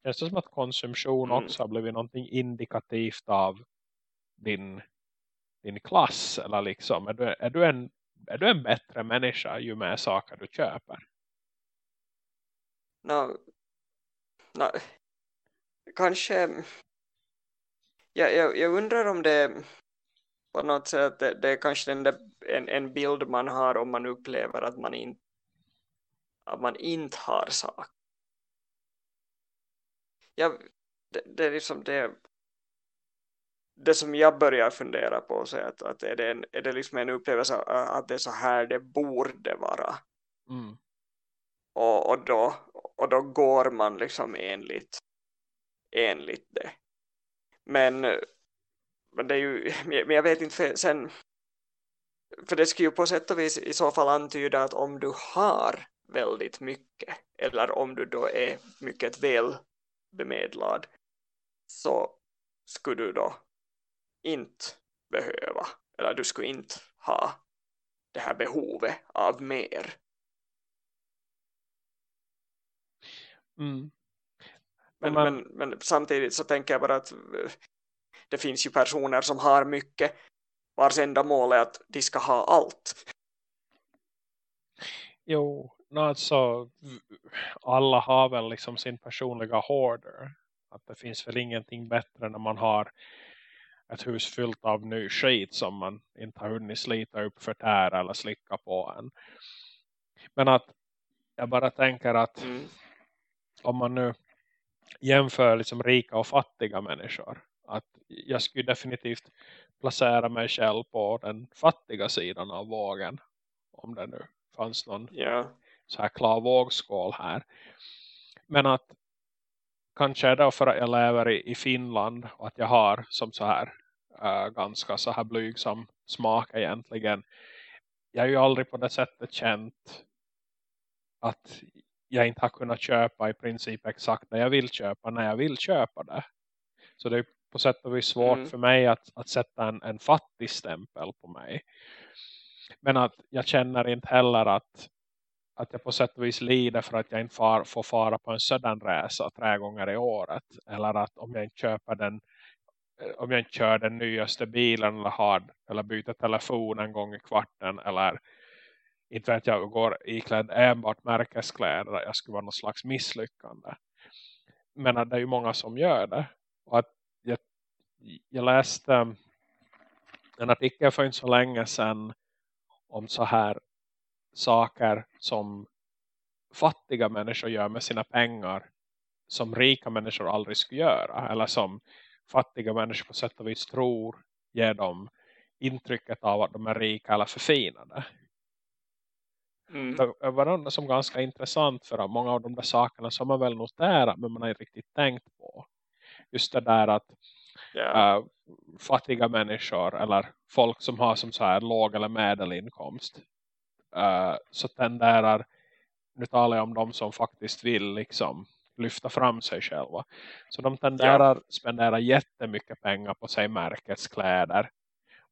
Känns det som att konsumtion Mm. också har blivit någonting indikativt av din, din klass? Eller liksom är du, är, du en, är du en bättre människa ju mer saker du köper? No, no, kanske jag, jag, jag undrar om det på något sätt det, det är kanske den där, en, en bild man har om man upplever att man inte att man inte har sak. Jag, det, det är liksom det det som jag börjar fundera på så är att, att är, det en, är det liksom en upplevelse att att det är så här det borde vara mm och, och, då, och då går man liksom enligt enligt det men men det är ju, men jag vet inte för, sen för det skulle ju på sätt och vis i så fall antyda att om du har väldigt mycket eller om du då är mycket väl bemedlad så skulle du då inte behöva eller du skulle inte ha det här behovet av mer. Mm. Men, men, men, men, samtidigt så tänker jag bara att eh, det finns ju personer som har mycket vars enda mål är att de ska ha allt. Jo, alltså alla har väl liksom sin personliga hoarder. Att det finns väl ingenting bättre när man har ett hus fyllt av ny skit som man inte har hunnit slita upp för tär eller slicka på än. Men att jag bara tänker att mm. Om man nu jämför liksom rika och fattiga människor att jag skulle definitivt placera mig själv på den fattiga sidan av vågen om det nu fanns någon yeah. så här klar vågskål här. Men att kanske är det för att jag lever i, i Finland och att jag har som så här uh, ganska så här blygsam smak egentligen. Jag är ju aldrig på det sättet känt att jag inte har kunnat köpa i princip exakt det jag vill köpa när jag vill köpa det. Så det är på sätt och vis svårt mm. för mig att, att sätta en, en fattig stämpel på mig. Men att jag känner inte heller att, att jag på sätt och vis lider för att jag inte far, får fara på en sådan resa tre gånger i året. Eller att om jag inte köper den eh, om jag inte kör den nyaste bilen eller, har, eller byter telefon en gång i kvarten eller inte vet jag går iklädd enbart märkeskläder jag skulle vara någon slags misslyckande. Men det är ju många som gör det. Och att jag, jag läste en artikel för inte så länge sedan om så här saker som fattiga människor gör med sina pengar som rika människor aldrig skulle göra eller som fattiga människor på sätt och vis tror ger dem intrycket av att de är rika eller förfinade. Mm. Det var som ganska intressant för att många av de där sakerna som man väl noterat men man har inte riktigt tänkt på. Just det där att yeah. uh, fattiga människor eller folk som har som så här låg eller medelinkomst uh, så tenderar nu talar jag om de som faktiskt vill liksom lyfta fram sig själva. Så de tenderar ja. spendera jättemycket pengar på sig märkeskläder.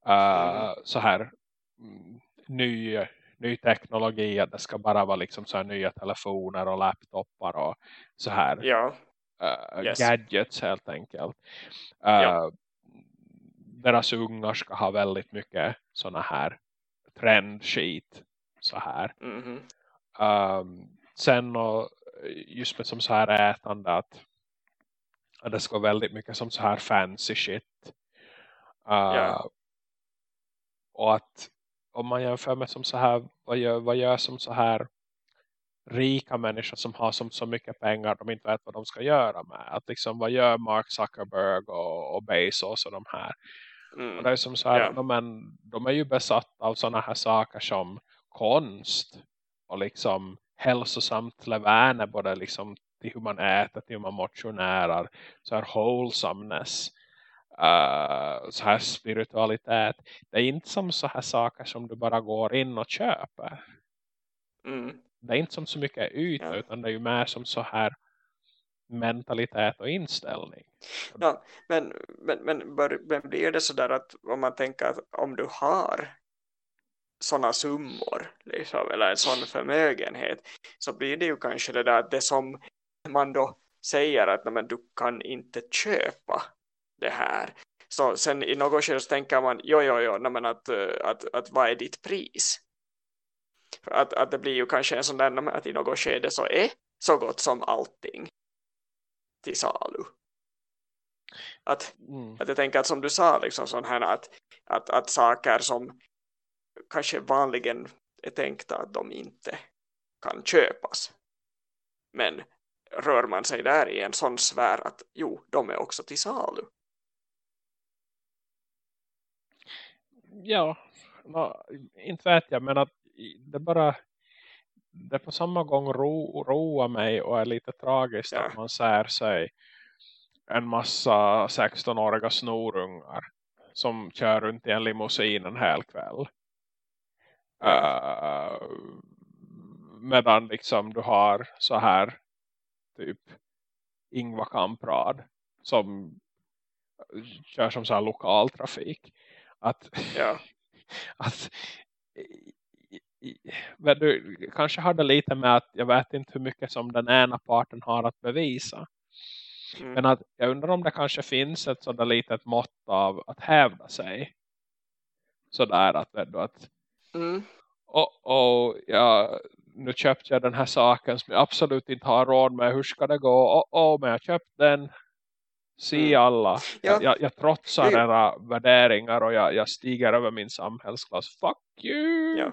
Uh, mm. Så här mm, ny, ny teknologi. Att det ska bara vara liksom så här nya telefoner och laptopar och så här. Ja uh, yes. gadgets helt enkelt. Uh, ja. Deras ungar ska ha väldigt mycket såna här trendskit så här. Mm -hmm. um, sen och just med som så här ätande att, att det ska vara väldigt mycket som så här fancy shit. Uh, yeah. Och att om man jämför med som så här vad gör, vad gör som så här rika människor som har som, så mycket pengar de inte vet vad de ska göra med. Att liksom, vad gör Mark Zuckerberg och, och Bezos och de här? Mm. Och det är som så här, yeah. de, är, de är ju besatta av sådana här saker som konst och liksom hälsosamt leverne både liksom till hur man äter, till hur man motionerar, så här wholesomeness, uh, så här spiritualitet. Det är inte som så här saker som du bara går in och köper. Mm det är inte som så mycket yta ja. utan det är ju mer som så här mentalitet och inställning. Ja, men, men, men, men blir det så där att om man tänker att om du har sådana summor liksom, eller en sån förmögenhet så blir det ju kanske det där det som man då säger att men, du kan inte köpa det här. Så sen i något skede så tänker man jo, jo, jo, men att, att, att vad är ditt pris? Att, att det blir ju kanske en sån där att i något skede så är så gott som allting till salu. Att, mm. att jag tänker att som du sa liksom sån här att, att, att saker som kanske vanligen är tänkta att de inte kan köpas. Men rör man sig där i en sån sfär att jo, de är också till salu. Ja, no, inte vet jag men att det bara det på samma gång ro, roar mig och är lite tragiskt ja. att man ser sig en massa 16-åriga snorungar som kör runt i en limousin en hel kväll. Uh, medan liksom du har så här typ Ingvar Kamprad som kör som så här lokaltrafik. Att, Ja. att men du kanske har det lite med att jag vet inte hur mycket som den ena parten har att bevisa. Mm. Men att jag undrar om det kanske finns ett sådär litet mått av att hävda sig. Sådär att, att Mm. oh, oh, ja, nu köpte jag den här saken som jag absolut inte har råd med. Hur ska det gå? Oh, oh, men jag köpte den. Se Mm. alla. Ja. Jag, jag, trotsar jo. era värderingar och jag, jag stiger över min samhällsklass. Fuck you! Ja.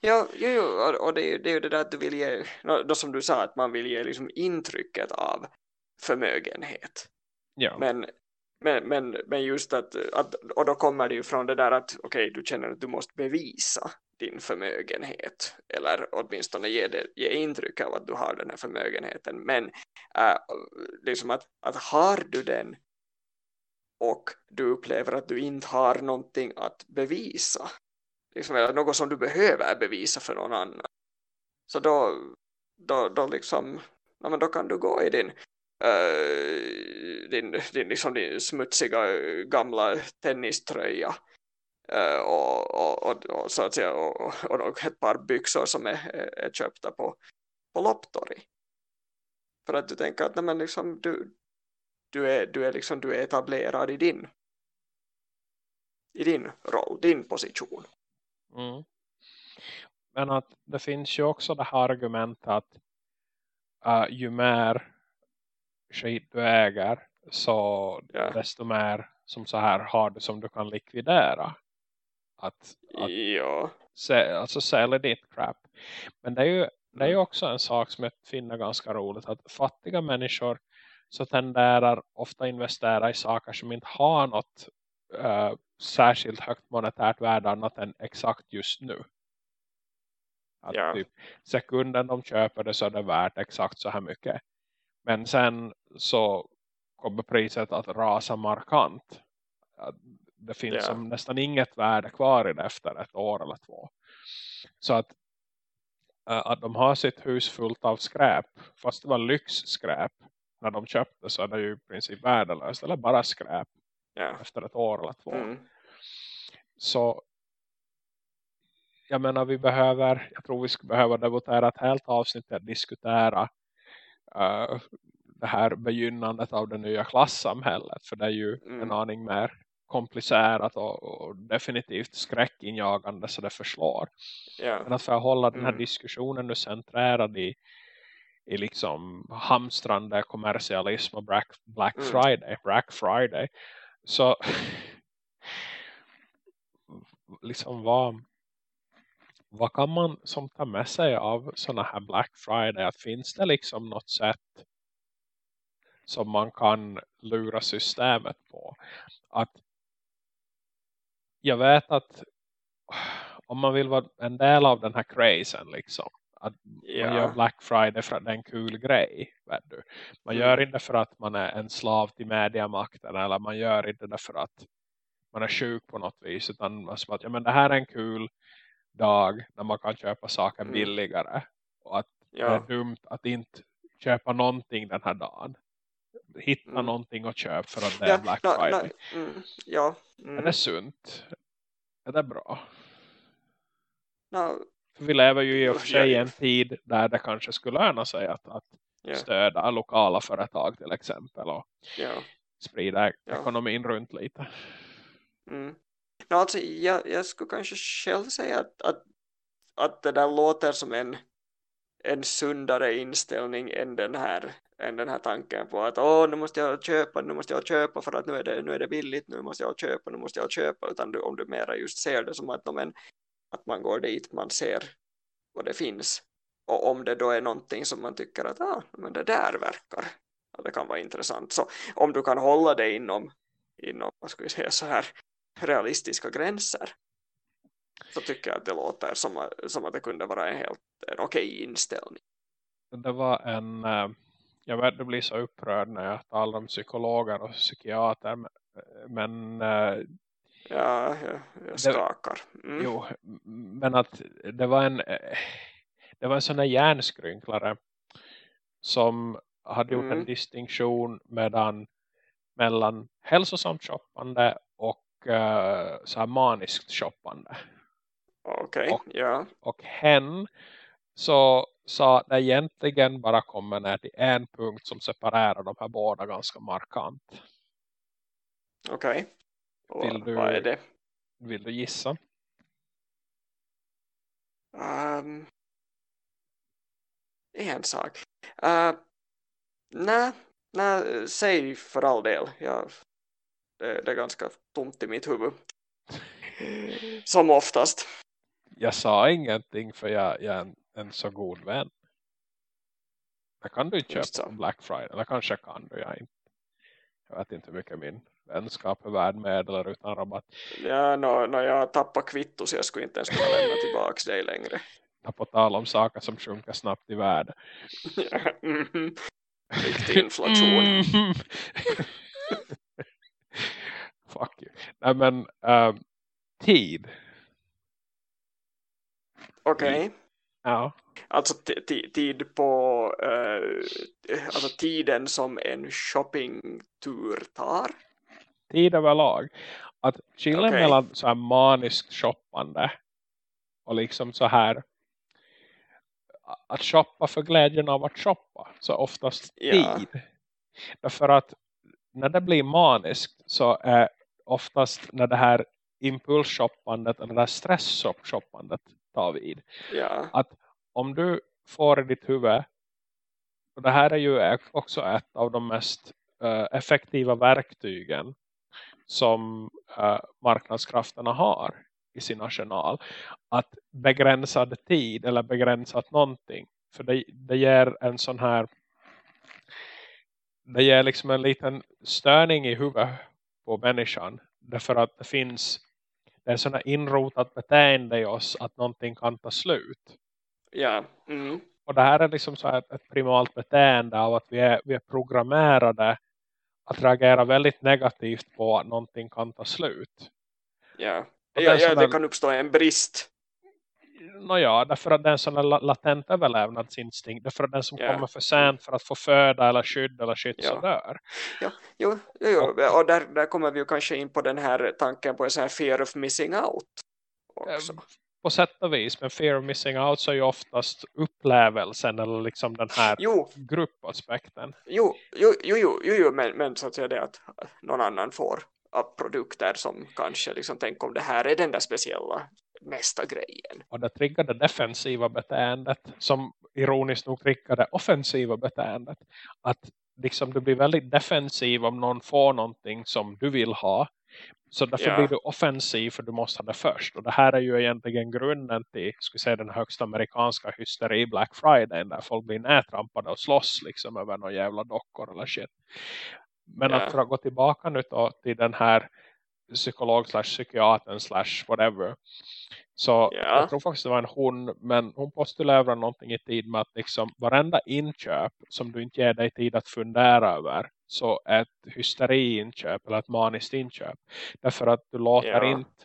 Ja, jo, jo, och, det, är ju- det är ju det där att du vill ge, då som du sa, att man vill ge liksom intrycket av förmögenhet. Ja. Men, men, men, men just att, att, och då kommer det ju från det där att okej, du känner att du måste bevisa din förmögenhet eller åtminstone ge, det, ge intryck av att du har den här förmögenheten. Men äh, liksom att, att har du den och du upplever att du inte har någonting att bevisa liksom, eller något som du behöver bevisa för någon annan så då, då, då liksom ja, men då kan du gå i din eh, din, din, liksom din smutsiga gamla tenniströja och, och, och, och så att säga och, och, ett par byxor som är, är, köpta på, på lopptorg för att du tänker att nej, men liksom, du, du, är, du, är liksom, du är etablerad i din i din roll, din position Mm. Men att det finns ju också det här argumentet att uh, ju mer skit du äger så Ja. desto mer som så här har du som du kan likvidera. Att, att ja, sä, alltså sälja ditt crap. Men det är ju det är ju också en sak som jag finner ganska roligt. Att fattiga människor så tenderar ofta investera i saker som inte har något uh, särskilt högt monetärt värde annat än exakt just nu. Att Ja. typ sekunden de köper det så är det värt exakt så här mycket. Men sen så kommer priset att rasa markant. Det finns Ja. som nästan inget värde kvar i det efter ett år eller två. Så att, äh, att de har sitt hus fullt av skräp. Fast det var lyxskräp när de köpte så är det ju i princip värdelöst. Eller bara skräp ja. efter ett år eller två. Mm. Så jag menar vi behöver, jag tror vi skulle behöva debutera ett helt avsnitt att diskutera eh, det här begynnandet av det nya klassamhället. För det är ju Mm. en aning mer komplicerat och, och definitivt skräckinjagande så det förslår. Ja. Men att för att hålla den här Mm. diskussionen nu centrerad i, i liksom hamstrande kommersialism och Black, Black Mm. Friday, Black Friday. Så liksom vad, vad kan man som tar med sig av såna här Black Friday? Att finns det liksom något sätt som man kan lura systemet på? Att jag vet att om man vill vara en del av den här crazen liksom. Att man Ja. gör Black Friday för att det är en kul grej. Vet du. Man Mm. gör inte för att man är en slav till mediemakten. Eller man gör inte det för att man är sjuk på något vis. Utan man att ja, men det här är en kul dag när man kan köpa saker Mm. billigare. Och att det är Ja. dumt att inte köpa någonting den här dagen. Hitta Mm. någonting att köpa för att det är Black no, Friday. no, mm, ja. Är Mm. det sunt? Är det bra? No, För vi lever ju i och för Ja, sig i ja. en tid där det kanske skulle löna sig att, att ja, stödja lokala företag till exempel och ja. sprida Ja. ekonomin runt lite. Mm. No, alltså, jag, jag skulle kanske själv säga att, att, att det där låter som en, en sundare inställning än den här, än den här tanken på att åh, nu måste jag köpa, nu måste jag köpa för att nu är det, nu är det billigt, nu måste jag köpa, nu måste jag köpa, utan du, om du mera just ser det som att, men, att man går dit, man ser vad det finns. Och om det då är någonting som man tycker att ah, men det där verkar att det kan vara intressant, så om du kan hålla det inom, inom vad ska vi säga så här realistiska gränser så tycker jag att det låter som, att- som att det kunde vara en helt en okej inställning. Det var en, eh, jag du blir så upprörd när jag talar om psykologer och psykiater, men Men äh, ja, jag, jag skakar. Mm. Jo, men att det var en det var en sån här hjärnskrynklare som hade gjort mm. en distinktion medan, mellan hälsosamt shoppande och uh, så maniskt shoppande. Okej, okay, ja. Och hen så sa att det egentligen bara kommer ner till en punkt som separerar de här båda ganska markant. Okej. Okay. Vad är det? Vill du gissa? Um, en sak. Uh, nej, nej, säg för all del. Jag, det, det är ganska tomt i mitt huvud. Som oftast. Jag sa ingenting för jag, jag en, så god vän. Det kan du inte köpa på Black Friday. Eller kanske kan du, jag inte. Jag vet inte hur mycket min vänskap är värd med eller utan rabatt. Ja, no, no, jag tappar kvitto så jag skulle inte ens kunna lämna tillbaka dig längre. På tal om saker som sjunker snabbt i världen. Ja, mm -hmm. Riktig inflation. Mm -hmm. Fuck you. Nej men, uh, tid. Okej. Okay. Ja. Alltså tid på uh, alltså tiden som en shoppingtur tar. Tid överlag. Att skillnaden okay. mellan så här maniskt shoppande och liksom så här att shoppa för glädjen av att shoppa. Så oftast ja. tid. Därför att när det blir maniskt så är oftast när det här impulsshoppandet eller det här stressshoppandet tar vid. Ja. Att om du får i ditt huvud och det här är ju också ett av de mest uh, effektiva verktygen som uh, marknadskrafterna har i sin arsenal. Att begränsad tid eller begränsat någonting. För det, det ger en sån här det ger liksom en liten störning i huvudet på människan. Därför att det finns det är här inrotat beteende i oss att någonting kan ta slut. Ja. Mm. Och det här är liksom så ett, ett primalt beteende av att vi är, vi är programmerade att reagera väldigt negativt på att någonting kan ta slut. Ja, ja, ja det kan uppstå en brist. Nåja, därför att det är en sån här latent överlevnadsinstinkt. Därför att den som ja. kommer för sent för att få föda eller skydd eller skydd ja. så dör. Ja, jo, jo, jo. och där, där kommer vi ju kanske in på den här tanken på en sån här fear of missing out. Också. På sätt och vis, men fear of missing out så är ju oftast upplevelsen eller liksom den här jo. gruppaspekten. Jo, jo, jo, jo, jo men, men så att säga det att någon annan får av produkter som kanske liksom tänk om det här är den där speciella nästa grejen. Och det triggar det defensiva beteendet som ironiskt nog triggar det offensiva beteendet. Att liksom du blir väldigt defensiv om någon får någonting som du vill ha. Så därför ja. blir du offensiv för du måste ha det först. Och det här är ju egentligen grunden till ska säga, den högsta amerikanska hysteri Black Friday. Där folk blir nätrampade och slåss liksom över några jävla dockor eller shit. Men yeah. att för att gå tillbaka nu då till den här psykolog slash psykiatern slash whatever. Så yeah. jag tror faktiskt det var en hon, men hon postulerar någonting i tid med att liksom varenda inköp som du inte ger dig tid att fundera över så ett hysteriinköp eller ett maniskt inköp. Därför att du låter yeah. inte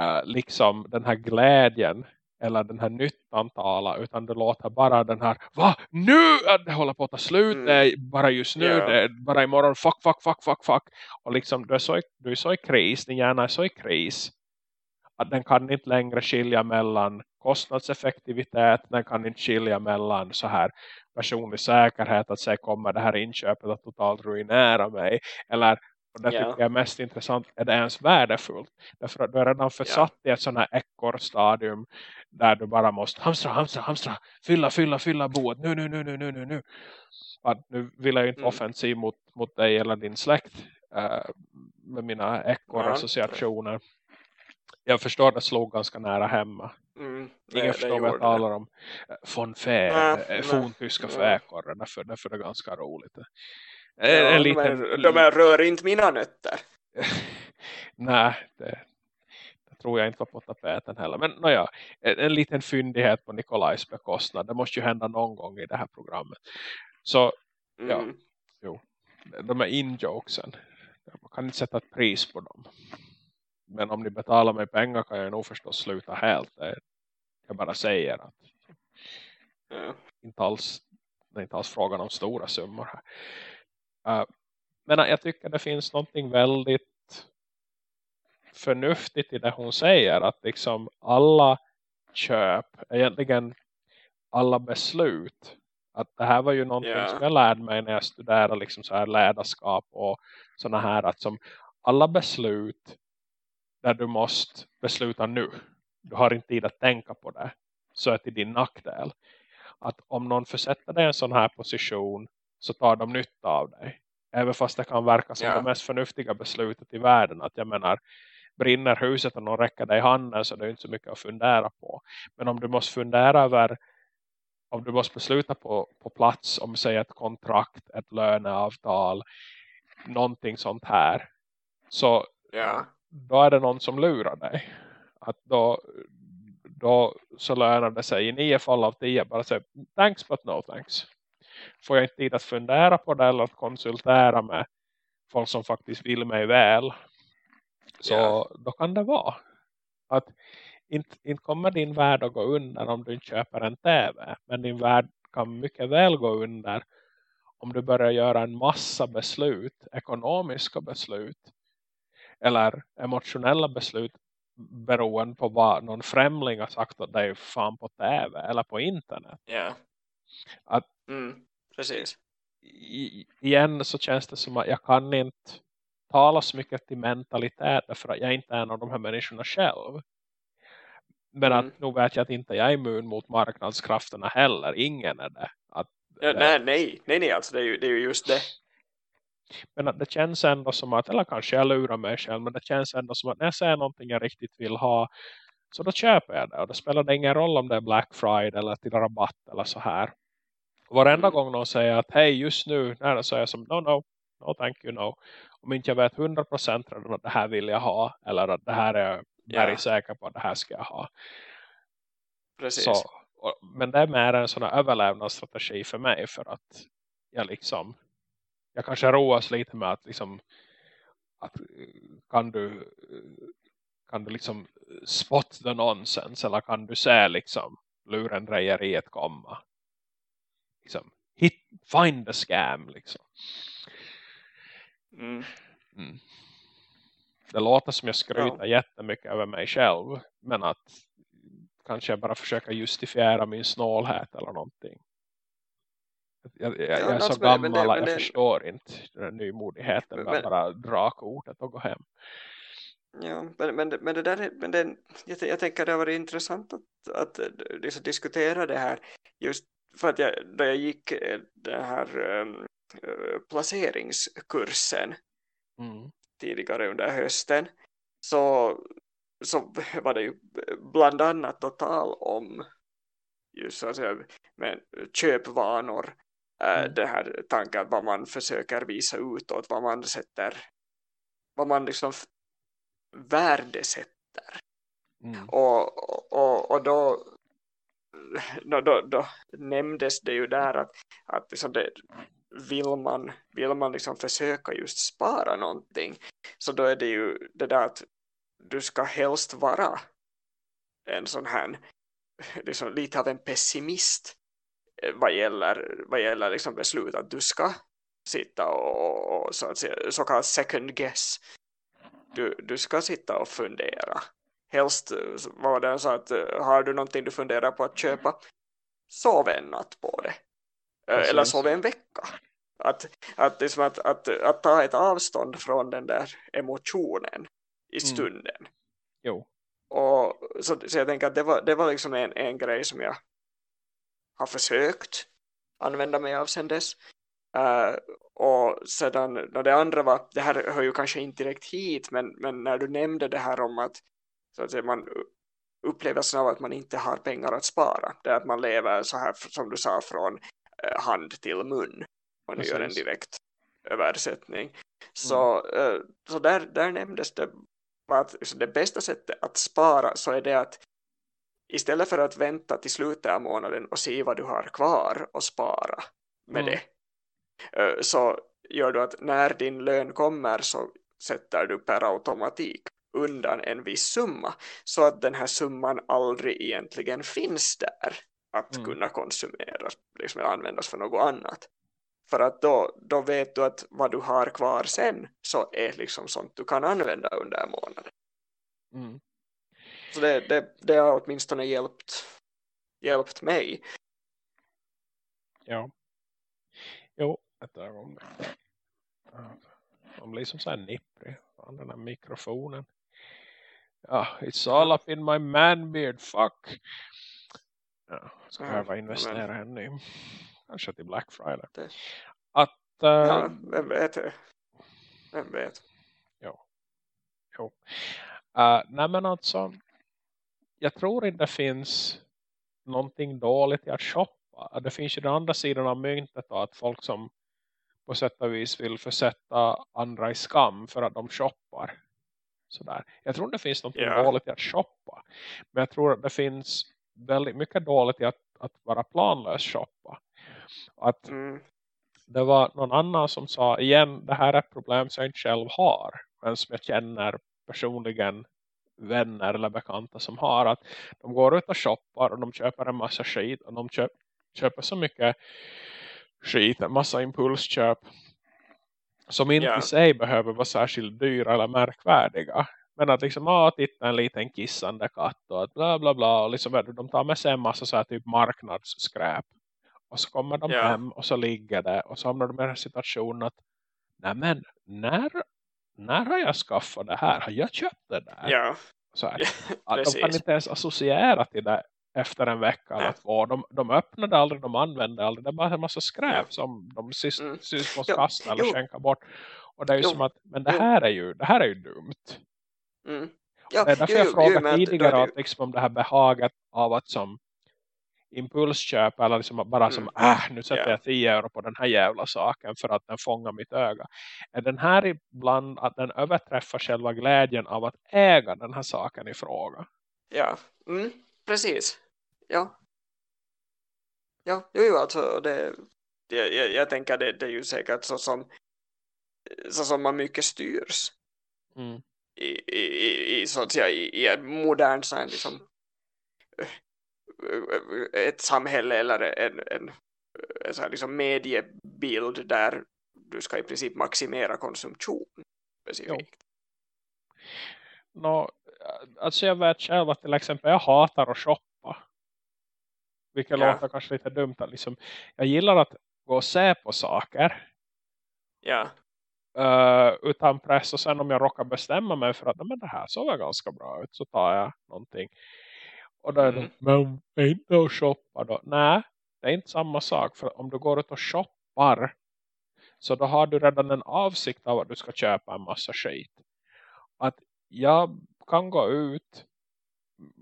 uh, liksom den här glädjen eller den här nyttan tala utan du låter bara den här va nu det håller på att ta slut mm. är bara just nu yeah. det bara imorgon fuck fuck fuck fuck fuck och liksom du är så, du är så i kris din hjärna är så i kris att den kan inte längre skilja mellan kostnadseffektivitet den kan inte skilja mellan så här personlig säkerhet att se kommer det här inköpet att totalt ruinera mig eller och det yeah. tycker jag är mest intressant. Är det ens värdefullt? Därför att du är redan försatt yeah. i ett sådant här ekorrstadium. Där du bara måste hamstra, hamstra, hamstra. Fylla, fylla, fylla boet. Nu, nu, nu, nu, nu, nu, nu. Att nu vill jag ju inte mm. offensiv mot, mot dig eller din släkt. Uh, med mina ekorrassociationer. Jag förstår att det slog ganska nära hemma. Mm, Ingen förstår vad jag talar om. Von Fä, äh, forntyska fäkorrar. Därför, därför är det ganska roligt. Ja, en liten, de, de rör inte mina nötter. Nej, det, det, tror jag inte var på tapeten heller. Men nåja, en, en liten fyndighet på Nikolajs bekostnad. Det måste ju hända någon gång i det här programmet. Så, ja, mm. jo. De är in-jokesen. man kan inte sätta ett pris på dem. Men om ni betalar mig pengar kan jag nog förstås sluta helt. Jag bara säger att Ja. inte alls, det är inte alls frågan om stora summor här. Uh, men jag tycker det finns någonting väldigt förnuftigt i det hon säger. Att liksom alla köp, egentligen alla beslut. Att det här var ju någonting Ja. som jag lärde mig när jag studerade liksom så här ledarskap och sådana här. Att som alla beslut där du måste besluta nu. Du har inte tid att tänka på det. Så är det din nackdel. Att om någon försätter dig i en sån här position så tar de nytta av dig. Även fast det kan verka som Ja. det mest förnuftiga beslutet i världen. Att jag menar, brinner huset och någon räcker dig handen så det är inte så mycket att fundera på. Men om du måste fundera över, om du måste besluta på, på plats om säg ett kontrakt, ett löneavtal, någonting sånt här. Så Ja. då är det någon som lurar dig. Att då, då så lönar det sig i nio fall av tio bara säga thanks but no thanks. Får jag inte tid att fundera på det eller att konsultera med folk som faktiskt vill mig väl. Så Ja. då kan det vara att inte, inte kommer din värld att gå under om du inte köper en tv. Men din värld kan mycket väl gå under om du börjar göra en massa beslut, ekonomiska beslut eller emotionella beslut beroende på vad någon främling har sagt åt dig fan på tv eller på internet. Ja. Att- Mm. Precis. I, igen så känns det som att jag kan inte tala så mycket till mentalitet för att jag inte är en av de här människorna själv. Men Mm. att nog vet jag att inte jag är immun mot marknadskrafterna heller. Ingen är det. Att, Ja, det- nej, nej, nej, nej, alltså det är ju, det är ju just det. Men att det känns ändå som att, eller kanske jag lurar mig själv, men det känns ändå som att när jag ser någonting jag riktigt vill ha så då köper jag det. Och det spelar det ingen roll om det är Black Friday eller till rabatt eller så här. Och varenda gång någon säger att hej just nu, nej, så är jag som no no, no thank you no. Om inte jag vet 100% redan att det här vill jag ha eller att det här är jag Ja. ja. säker på att det här ska jag ha. Precis. Så, och, men det är mer en sån här överlevnadsstrategi för mig för att jag liksom jag kanske roas lite med att liksom att eh, kan du eh, kan du liksom spot the nonsense eller kan du se liksom lurendrejeriet komma liksom hit, find the scam liksom Mm. mm. det låter som jag skryter jättemycket över mig själv men att kanske jag bara försöker justifiera min snålhet eller någonting jag, jag, jag är så men gammal det- men jag det- förstår inte den här nymodigheten med att bara dra kortet och gå hem Ja, men, men, men det där är, men det, jag, jag tänker det har varit intressant att, att eh, liksom diskutera det här just för att jag, då jag gick eh, den här um, placeringskursen mm. tidigare under hösten så, så var det ju bland annat tal om just så att säga, med köpvanor äh, Mm. det här tanken vad man försöker visa utåt vad man sätter vad man liksom värdesätter Mm. och, och, och då, då, då, då nämndes det ju där att, att liksom det, vill man, vill man liksom försöka just spara någonting. Så då är det ju det där att du ska helst vara en sån här liksom lite av en pessimist eh, vad gäller, vad gäller liksom beslut att du ska sitta och, och så att säga, så kallad second guess. Du, du ska sitta och fundera helst eh, var det så att eh, har du någonting du funderar på att köpa sov en natt på det Eh, Precis. eller sov en vecka att, att, liksom att, att, att ta ett avstånd från den där emotionen i Mm. stunden Jo. och så, så jag tänker att det var, det var liksom en, en grej som jag har försökt använda mig av sen dess. Eh, och sedan, det andra var, det här hör ju kanske inte direkt hit, men, men när du nämnde det här om att, så att säga, man upplevelsen av att man inte har pengar att spara, det är att man lever så här som du sa från eh, hand till mun, och nu gör en Precis. direkt översättning. Så, eh, så där, där nämndes det att det bästa sättet att spara så är det att istället för att vänta till slutet av månaden och se vad du har kvar och spara med Mm. det eh, så gör du att när din lön kommer så sätter du per automatik undan en viss summa så att den här summan aldrig egentligen finns där att mm. kunna konsumeras, liksom användas för något annat. För att då, då vet du att vad du har kvar sen så är liksom sånt du kan använda under månaden. Mm. Så det, det, det har åtminstone hjälpt, hjälpt mig. Ja. Jo, ett ögonblick. Man blir som så här nipprig. Den här mikrofonen. Ja, it's all up in my man beard, fuck. Ja, ska jag investera en ny. Kanske till Black Friday. Det. Att... Uh, ja, vem vet det? Vem vet? Jo. jo. Uh, nej men alltså. Jag tror inte det finns någonting dåligt i att shoppa. Det finns ju den andra sidan av myntet då, att folk som på sätt och vis vill försätta andra i skam för att de shoppar. Sådär. Jag tror det finns något yeah. dåligt i att shoppa. Men jag tror att det finns väldigt mycket dåligt i att, att vara planlös shoppa. Att mm. det var någon annan som sa igen, det här är ett problem som jag inte själv har. Men som jag känner personligen vänner eller bekanta som har. Att de går ut och shoppar och de köper en massa skit. Och de köp, köper så mycket skit, en massa impulsköp. Som inte yeah. i sig behöver vara särskilt dyra eller märkvärdiga. Men att liksom, ah, titta en liten kissande katt och att bla bla bla. Och liksom, de tar med sig en massa så här typ marknadsskräp. Och så kommer de yeah. hem och så ligger det. Och så hamnar de i den situationen att nej men när, när har jag skaffat det här? Har jag köpt det där? Ja. Så här, att de kan inte ens associera till det efter en vecka. Att, åh, de, de öppnade aldrig, de använde aldrig. Det är bara en massa skräp som de syns, mm. måste kasta eller skänka bort. Och det är ju jo. som att, men det här är ju, det här är ju dumt. Mm. Ja, det är därför jo, jag frågade tidigare att liksom om det här behaget av att som impulsköp eller liksom bara som mm. äh, nu sätter yeah. jag 10 euro på den här jävla saken för att den fångar mitt öga. Är den här ibland att den överträffar själva glädjen av att äga den här saken i fråga? Ja, mm, precis. Ja. Ja, jo, jo alltså det, det jag, jag, tänker det, det är ju säkert så som så som man mycket styrs. Mm i, i, i, så att säga, i, i en modern så här, liksom, ett samhälle eller en, en, en så här, liksom mediebild där du ska i princip maximera konsumtion specifikt. No, alltså jag vet själv att till exempel jag hatar att shoppa. Vilket ja. låter kanske lite dumt. Liksom, jag gillar att gå och se på saker. Ja uh, utan press och sen om jag råkar bestämma mig för att men det här såg ganska bra ut så tar jag någonting. Och då är det, mm. men är inte att shoppa då? Nej, det är inte samma sak. För om du går ut och shoppar så då har du redan en avsikt av att du ska köpa en massa skit. Att jag kan gå ut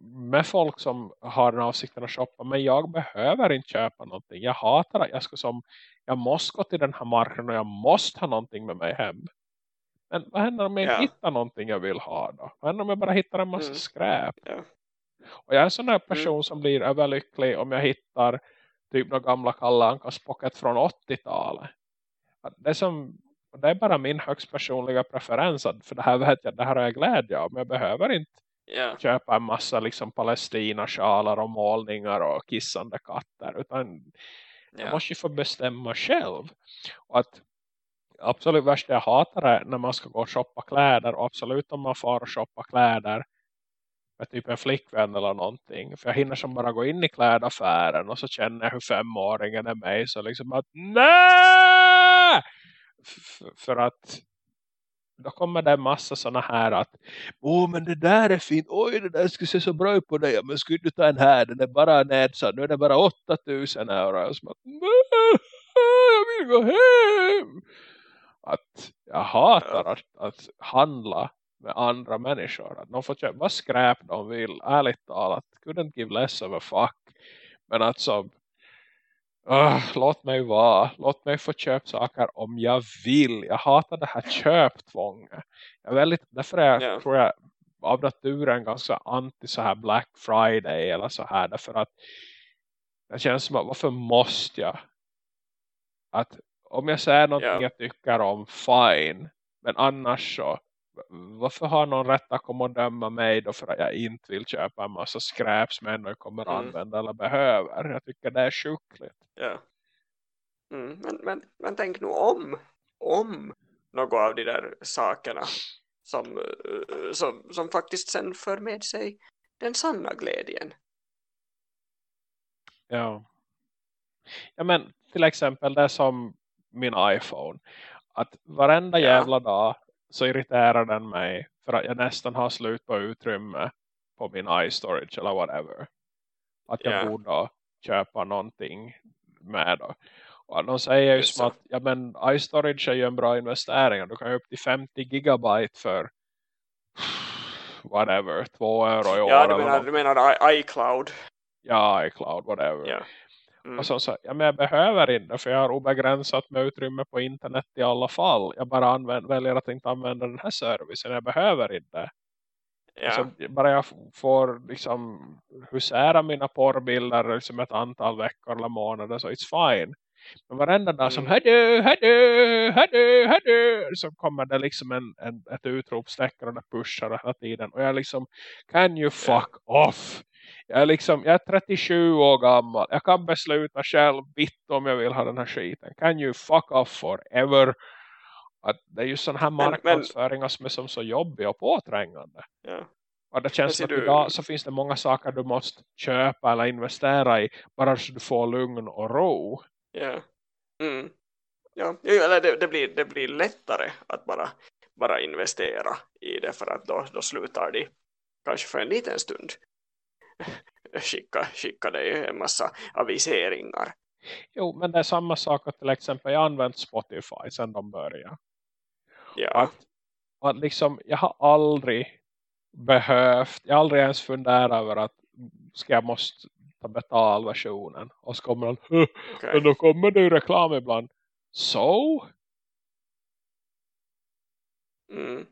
med folk som har den avsikten att shoppa men jag behöver inte köpa någonting. Jag hatar att jag ska som jag måste gå till den här marknaden och jag måste ha någonting med mig hem. Men vad händer om jag yeah. hittar någonting jag vill ha då? Vad händer om jag bara hittar en massa mm. skräp? Yeah. Och jag är en sån där mm. person mm. som blir överlycklig om jag hittar typ några gamla Kalle Ankas pocket från 80-talet. Det som, det är bara min högst personliga preferens. För det här vet jag, det här har jag glädje av. Men jag behöver inte yeah. köpa en massa liksom Palestina-sjalar och målningar och kissande katter. Utan jag ja. måste ju få bestämma själv. Och att absolut värsta jag hatar är när man ska gå och shoppa kläder. Och absolut om man får shoppa kläder med typ en flickvän eller någonting. För jag hinner som bara gå in i klädaffären och så känner jag hur femåringen är mig. Så liksom att nej! För att då kommer det en massa sådana här att åh men det där är fint, oj det där skulle se så bra ut på dig. Men skulle du ta en här, den är bara nedsatt. Nu är det bara 8000 euro. Och så att, jag vill gå hem. Att jag hatar att, att handla med andra människor. Att de får köpa vad skräp de vill. Ärligt talat, couldn't give less of a fuck. Men att som Uh, låt mig vara. Låt mig få köpa saker om jag vill. Jag hatar det här köptvånget. Jag är väldigt, därför är jag, yeah. tror jag av naturen ganska anti så här Black Friday eller så här. Därför att det känns som att varför måste jag? Att om jag säger något Ja. jag tycker om, fine. Men annars så, varför har någon rätt att komma och döma mig då för att jag inte vill köpa en massa skräp som jag ändå kommer Mm. använda eller behöver? Jag tycker det är sjukligt. Ja. Mm, men, men, men tänk nu om, om något av de där sakerna som, eh, som, som faktiskt sen för med sig den sanna glädjen. Ja. ja men till exempel det som min iPhone. Att varenda Ja. jävla dag så irriterar den mig för att jag nästan har slut på utrymme på min iStorage eller whatever. Att jag Ja. borde köpa någonting med då. Och de säger ju som att ja, men iStorage är ju en bra investering. Du kan ju upp till 50 gigabyte för whatever, två euro i år. Ja, du menar, du menar I- iCloud. Ja, iCloud, whatever. Ja. Mm. Och så, så, ja, men jag behöver inte för jag har obegränsat med utrymme på internet i alla fall. Jag bara använder, väljer att inte använda den här servicen. Jag behöver inte. ja. Så bara jag får liksom husera mina porrbilder liksom ett antal veckor eller månader så it's fine. Men varenda dag som Mm. hördu, hördu, hördu, hördu så kommer det liksom en, en, ett utropstecken och det pushar hela tiden. Och jag liksom, can you fuck off? Jag är, liksom, jag är 37 år gammal. Jag kan besluta själv vitt om jag vill ha den här skiten. Can you fuck off forever? Att det är ju sån här marknadsföringar som är som så jobbiga och påträngande. ja. Och det känns ser som att du- idag så finns det många saker du måste köpa eller investera i. Bara så du får lugn och ro. Ja. Mm. Ja, eller det, det, blir, det blir lättare att bara, bara investera i det för att då, då slutar de kanske för en liten stund skicka, skicka dig en massa aviseringar. Jo, men det är samma sak att till exempel jag använt Spotify sedan de började. Ja, Att, att liksom, jag har aldrig behövt, jag har aldrig ens funderat över att ska jag måste ta betalversionen. Och så kommer han, "Huh, okej. men då kommer det ju reklam ibland. Så? Mm.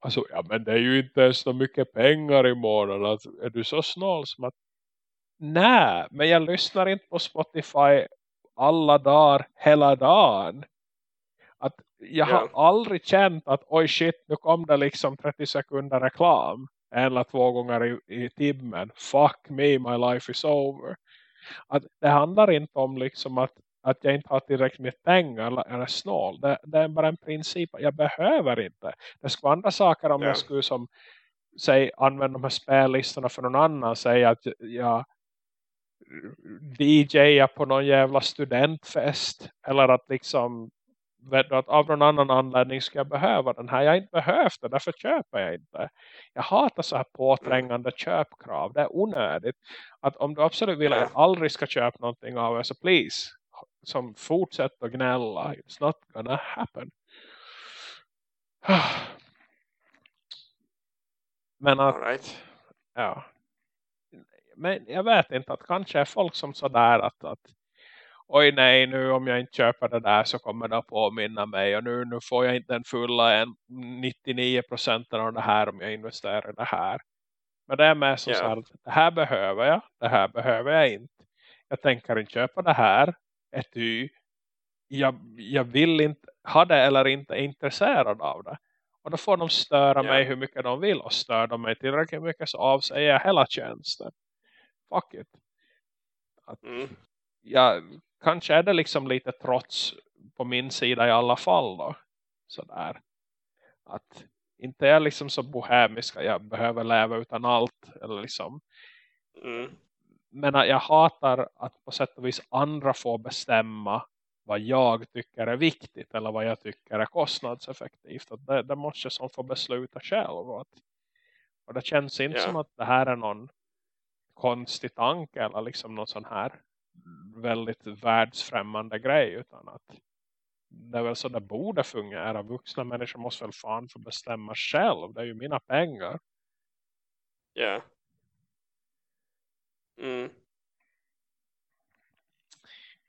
Alltså, ja men det är ju inte ens så mycket pengar i månaden. Alltså, är du så snål som att nej, men jag lyssnar inte på Spotify alla dagar, hela dagen. Att jag har aldrig känt att oj shit, nu kom det liksom 30 sekunder reklam. En eller två gånger i, i timmen. Fuck me, my life is over. Att det handlar inte om liksom att, att jag inte har tillräckligt med pengar eller, eller snål. Det, det är bara en princip. Jag behöver inte. Det vara andra saker om Ja. jag skulle som säg, använda de här spellistorna för någon annan. Säga att jag DJar på någon jävla studentfest. Eller att liksom vet du, att av någon annan anledning ska jag behöva den här. Jag har inte behövt det, därför köper jag inte. Jag hatar så här påträngande köpkrav. Det är onödigt. Att om du absolut vill att jag aldrig ska köpa någonting av er så please. Som fortsätt att gnälla. It's not gonna happen. Men att right. ja. Men jag vet inte att kanske är folk som sådär att, att oj nej nu om jag inte köper det där så kommer det att påminna mig och nu, nu får jag inte den fulla en 99% av det här om jag investerar i det här. Men det är med som Ja. så här, det här behöver jag, det här behöver jag inte. Jag tänker inte köpa det här, ett y. Jag, jag vill inte ha det eller inte är intresserad av det. Och då får de störa Ja. mig hur mycket de vill och stör de mig tillräckligt mycket så avsäger jag hela tjänsten. Fuck it. Att, Mm. ja, kanske är det liksom lite trots på min sida i alla fall då. Sådär. Att inte är jag liksom så bohemisk jag behöver leva utan allt. Eller liksom. Mm. Men jag hatar att på sätt och vis andra får bestämma vad jag tycker är viktigt. Eller vad jag tycker är kostnadseffektivt. Att det, det måste jag som få besluta själv. Och, att, och det känns inte Ja. som att det här är någon konstig tanke. Eller liksom någon sån här väldigt världsfrämmande grej utan att det är väl så det borde fungera. Vuxna människor måste väl fan få bestämma själv. Det är ju mina pengar. Ja. Mm.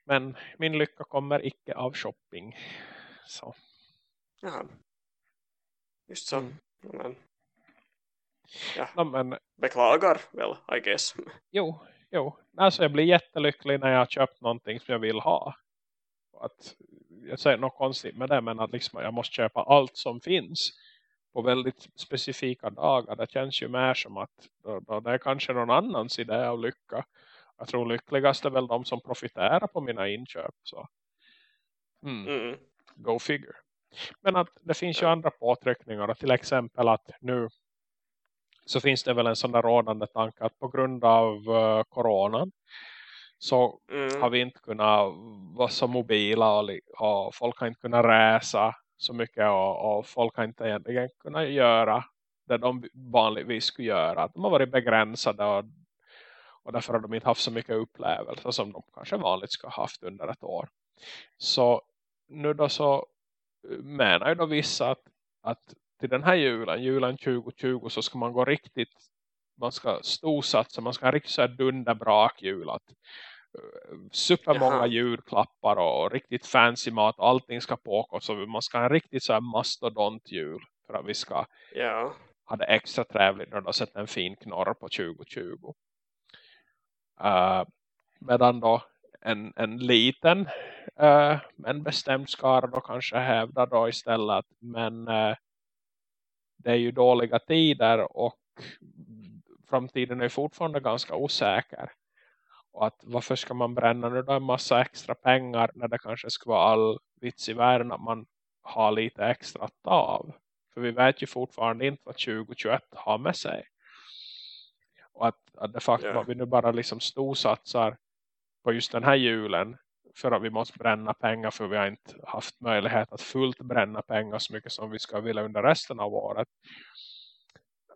Men min lycka kommer icke av shopping. Så. Jaha. Just så. Mm. Men, ja, No, men beklagar väl, I guess. jo, jo. Alltså jag blir jättelycklig när jag har köpt någonting som jag vill ha. Att jag säger något konstigt med det men att liksom jag måste köpa allt som finns på väldigt specifika dagar. Det känns ju mer som att då, då det är kanske någon annans idé av lycka. Jag tror lyckligast är väl de som profiterar på mina inköp. Så. Mm. Mm. Go figure. Men att det finns ju andra påtryckningar. Till exempel att nu så finns det väl en sån där rådande tanke att på grund av uh, coronan så Mm. har vi inte kunnat vara så mobila och, och folk har inte kunnat resa så mycket och, och folk har inte egentligen kunnat göra det de vanligtvis skulle göra. Att de har varit begränsade och, och därför har de inte haft så mycket upplevelser som de kanske vanligt skulle ha haft under ett år. Så nu då så eh, menar ju då vissa att, att till den här julen, julen 2020 så ska man gå riktigt man ska storsatsa, man ska ha riktigt så här dunderbrak jul att supermånga Jaha. julklappar och riktigt fancy mat, allting ska pågå så man ska ha en riktigt så här mastodontjul för att vi ska Ja. ha det extra trevligt när du har sett en fin knorr på 2020. Uh, medan då en, en liten uh, men bestämd skara då kanske hävdar då istället men uh, det är ju dåliga tider och framtiden är fortfarande ganska osäker. Och att varför ska man bränna nu då en massa extra pengar när det kanske ska vara all vits i världen att man har lite extra att ta av. För vi vet ju fortfarande inte vad 2021 har med sig. Och att, att det faktum Ja. att vi nu bara liksom storsatsar på just den här julen för att vi måste bränna pengar för vi har inte haft möjlighet att fullt bränna pengar så mycket som vi ska vilja under resten av året.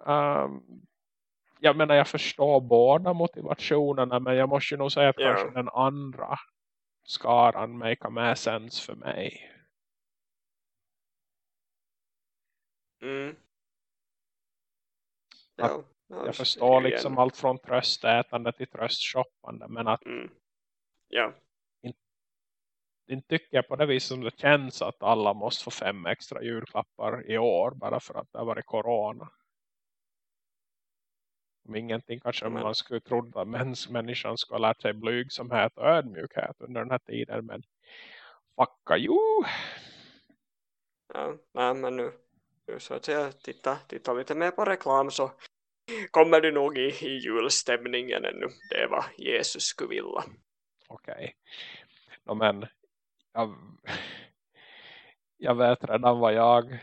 Um, jag menar jag förstår båda motivationerna men jag måste ju nog säga att Ja. kanske den andra skaran make mer sens för mig. Mm. Att Ja. ja, Jag förstår igen. liksom allt från tröstätande till tröstshoppande men att Mm. Ja. inte tycker jag på det viset som det känns att alla måste få fem extra julklappar i år bara för att det har varit corona. Om ingenting kanske Men- man skulle tro att mäns, människan skulle ha lärt sig blygsamhet och ödmjukhet under den här tiden men fucka ju! Ja, nej, men nu, nu så att säga, titta, titta lite mer på reklam så kommer du nog i, i julstämningen ännu. Det är vad Jesus skulle vilja. Okej. No, men jag, jag vet redan vad jag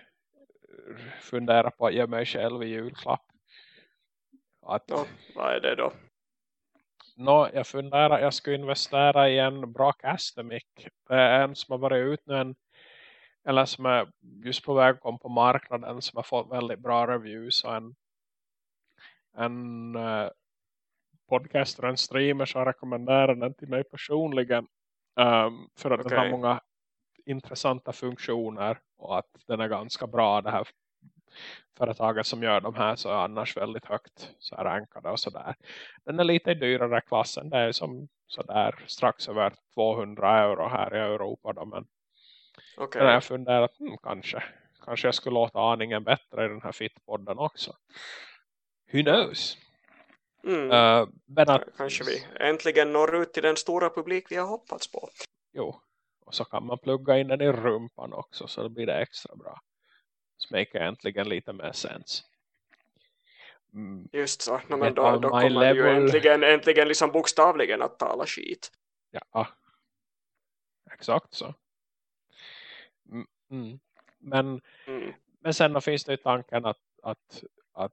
funderar på att ge mig själv i julklapp. Att, Nå, vad är det då? Nå, jag funderar jag skulle investera i en bra Castemic. Det är en som har varit ut nu en eller som är just på väg att komma på marknaden som har fått väldigt bra reviews och en en uh, podcaster och en streamer som rekommenderar den till mig personligen um, för att den har många intressanta funktioner och att den är ganska bra det här företaget som gör de här så är annars väldigt högt så här rankade och sådär. Den är lite dyrare klassen. Det är som sådär strax över 200 euro här i Europa. Då, men okay. jag funderar att hmm, kanske, kanske jag skulle låta aningen bättre i den här fitpodden också. Who knows? Mm. Uh, att, Kanske vi äntligen når ut till den stora publik vi har hoppats på. Jo, och så kan man plugga in den i rumpan också så blir det extra bra. Så make äntligen lite mer sens. Mm, Just så. No, men då, då kommer det ju level. äntligen, äntligen liksom bokstavligen att tala skit. ja, exakt så. Mm, mm. Men, Mm. men sen då finns det ju tanken att, att, att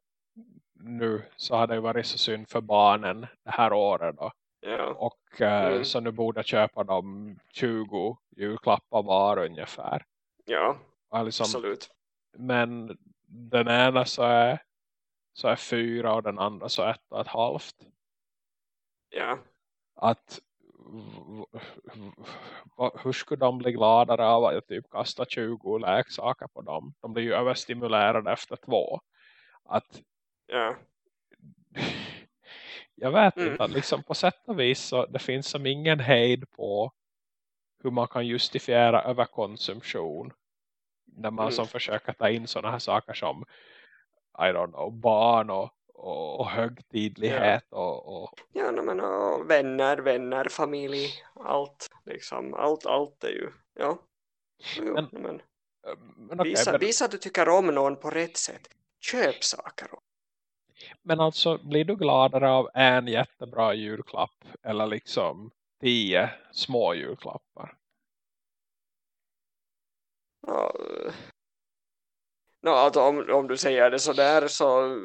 nu så har det ju varit så synd för barnen det här året då. Ja. Och eh, Mm. så nu borde jag köpa dem 20 julklappar var ungefär. ja, Och liksom, absolut. Men den ena så är, så är fyra och den andra så ett och ett halvt. Ja. Att hur skulle de bli gladare av att jag typ kastar 20 leksaker på dem? De blir ju överstimulerade efter två. Att Ja. jag vet Mm. inte, att liksom på sätt och vis så det finns som ingen hejd på hur man kan justifiera överkonsumtion när man Mm. som försöker ta in sådana här saker som I don't know, barn och, och, och högtidlighet och, och Ja, men och vänner, vänner, familj, allt liksom, allt, allt är ju, ja, Jo, men, men, men okay, visa, men, visa att du tycker om någon på rätt sätt. Köp saker. men alltså blir du gladare av en jättebra julklapp eller liksom tio små julklappar? Ja, no, alltså, om, om du säger det så där så,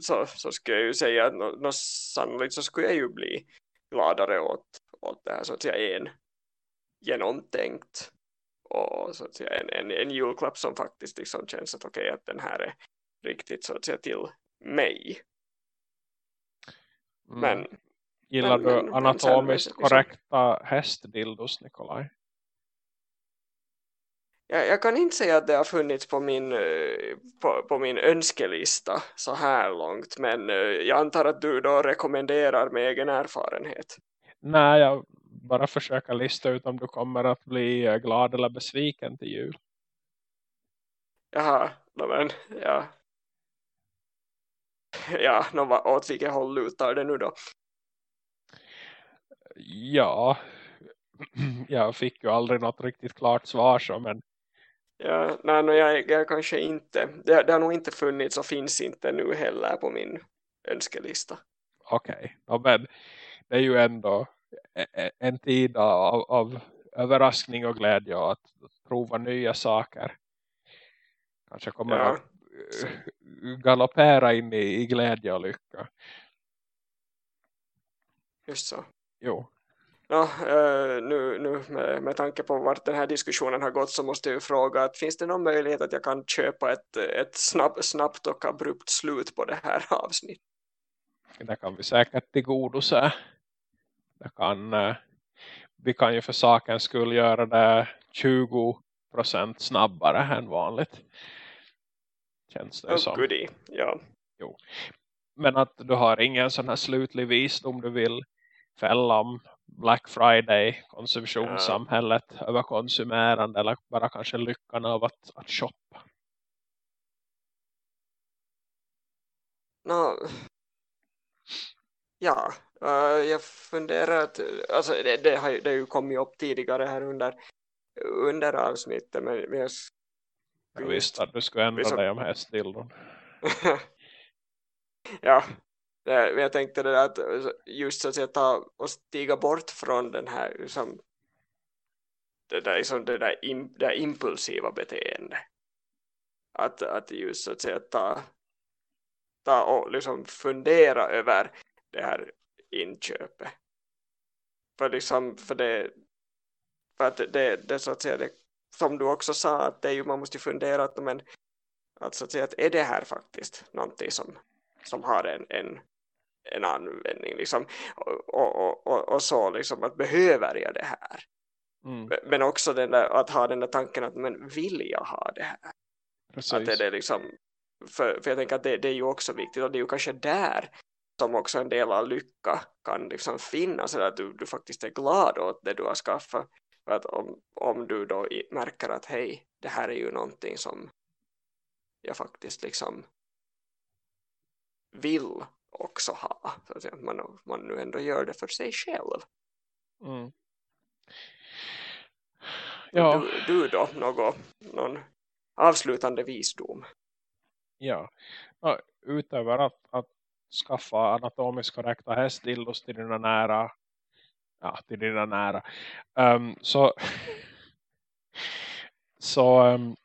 så, så skulle jag ju säga att no, no, sannolikt så skulle jag ju bli gladare åt, åt det här så att säga en genomtänkt och så att säga en, en, en julklapp som faktiskt liksom känns att okej okay, att den här är riktigt så att säga till mig. Mm. Men Gillar men, du anatomiskt men, korrekta liksom, hästdildos, Nikolaj? Jag, jag, kan inte säga att det har funnits på min, eh, på, på, min önskelista så här långt. Men eh, jag antar att du då rekommenderar med egen erfarenhet. Nej, jag bara försöker lista ut om du kommer att bli eh, glad eller besviken till jul. Jaha, men ja. Ja, no, åt vilket håll lutar det nu då? Ja, jag fick ju aldrig något riktigt klart svar så, men Ja, nej, no, jag, jag kanske inte. Det, det har nog inte funnits och finns inte nu heller på min önskelista. Okej, okay. men det är ju ändå en tid av, av överraskning och glädje att prova nya saker. Kanske kommer ja. att eh, galoppera in i, i glädje och lycka. Just så. Jo. Ja, uh, nu, nu med, med tanke på vart den här diskussionen har gått så måste jag fråga att finns det någon möjlighet att jag kan köpa ett, ett snabb, snabbt och abrupt slut på det här avsnittet? Det kan vi säkert tillgodose. Det kan, uh, vi kan ju för sakens skull göra det 20% snabbare än vanligt. Känns det oh, som. Goodie. Ja. Jo. Men att du har ingen sån här slutlig visdom du vill fälla om Black Friday, konsumtionssamhället, ja. överkonsumerande eller bara kanske lyckan av att, att shoppa? No, ja, uh, jag funderar att alltså det, det, har, det har ju kommit upp tidigare här under, under avsnittet men, men jag, jag visste att du skulle ändra visst, dig om hästdildon. ja, det, jag tänkte det att alltså, just så att säga ta och stiga bort från den här liksom, det där, liksom, det där, in, det där impulsiva beteende att, att just så att säga ta, ta och liksom fundera över det här inköpet. För liksom för det för att det, det så att säga det, som du också sa att det är ju, man måste fundera att, men, att, så att säga att är det här faktiskt någonting som, som har en, en en användning liksom. och, och, och, och, så liksom att behöver jag det här mm. men också den där, att ha den där tanken att men vill jag ha det här Precis. att det är liksom för, för jag tänker att det, det, är ju också viktigt och det är ju kanske där som också en del av lycka kan liksom finnas eller att du, du faktiskt är glad åt det du har skaffat för att om, om du då märker att hej, det här är ju någonting som jag faktiskt liksom vill också ha. Så att man, man nu ändå gör det för sig själv. Mm. Ja. Du, du då, något, någon avslutande visdom? Ja, ja utöver att, att skaffa anatomiskt korrekta hästdildos till dina nära ja, till dina nära um, så så um,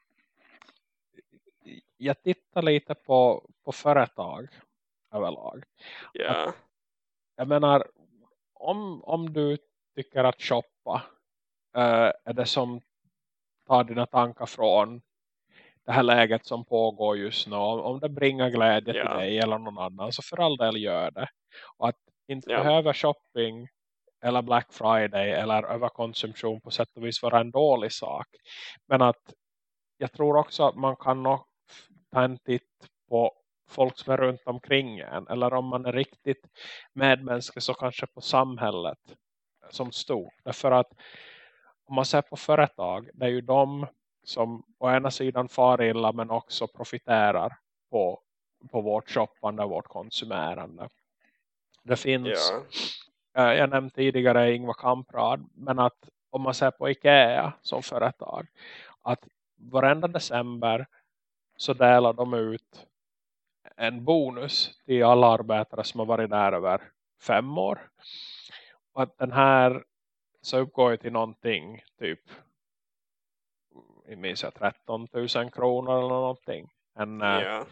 jag tittar lite på, på företag överlag. Yeah. Att, jag menar, om, om du tycker att shoppa uh, är det som tar dina tankar från det här läget som pågår just nu. Om det bringar glädje yeah. till dig eller någon annan så för all del gör det. Och att inte yeah. behöva shopping eller Black Friday eller överkonsumtion på sätt och vis vara en dålig sak. Men att jag tror också att man kan nog ta en titt på folk som är runt omkring en. Eller om man är riktigt medmänsklig så kanske på samhället som stort. Därför att om man ser på företag, det är ju de som å ena sidan far illa men också profiterar på, på vårt shoppande och vårt konsumerande. Det finns, ja. Eh, jag nämnde tidigare Ingvar Kamprad, men att om man ser på Ikea som företag att varenda december så delar de ut en bonus till alla arbetare som har varit där över fem år. Och att den här så uppgår till någonting typ jag minns jag 13 000 kronor eller någonting. En, ja.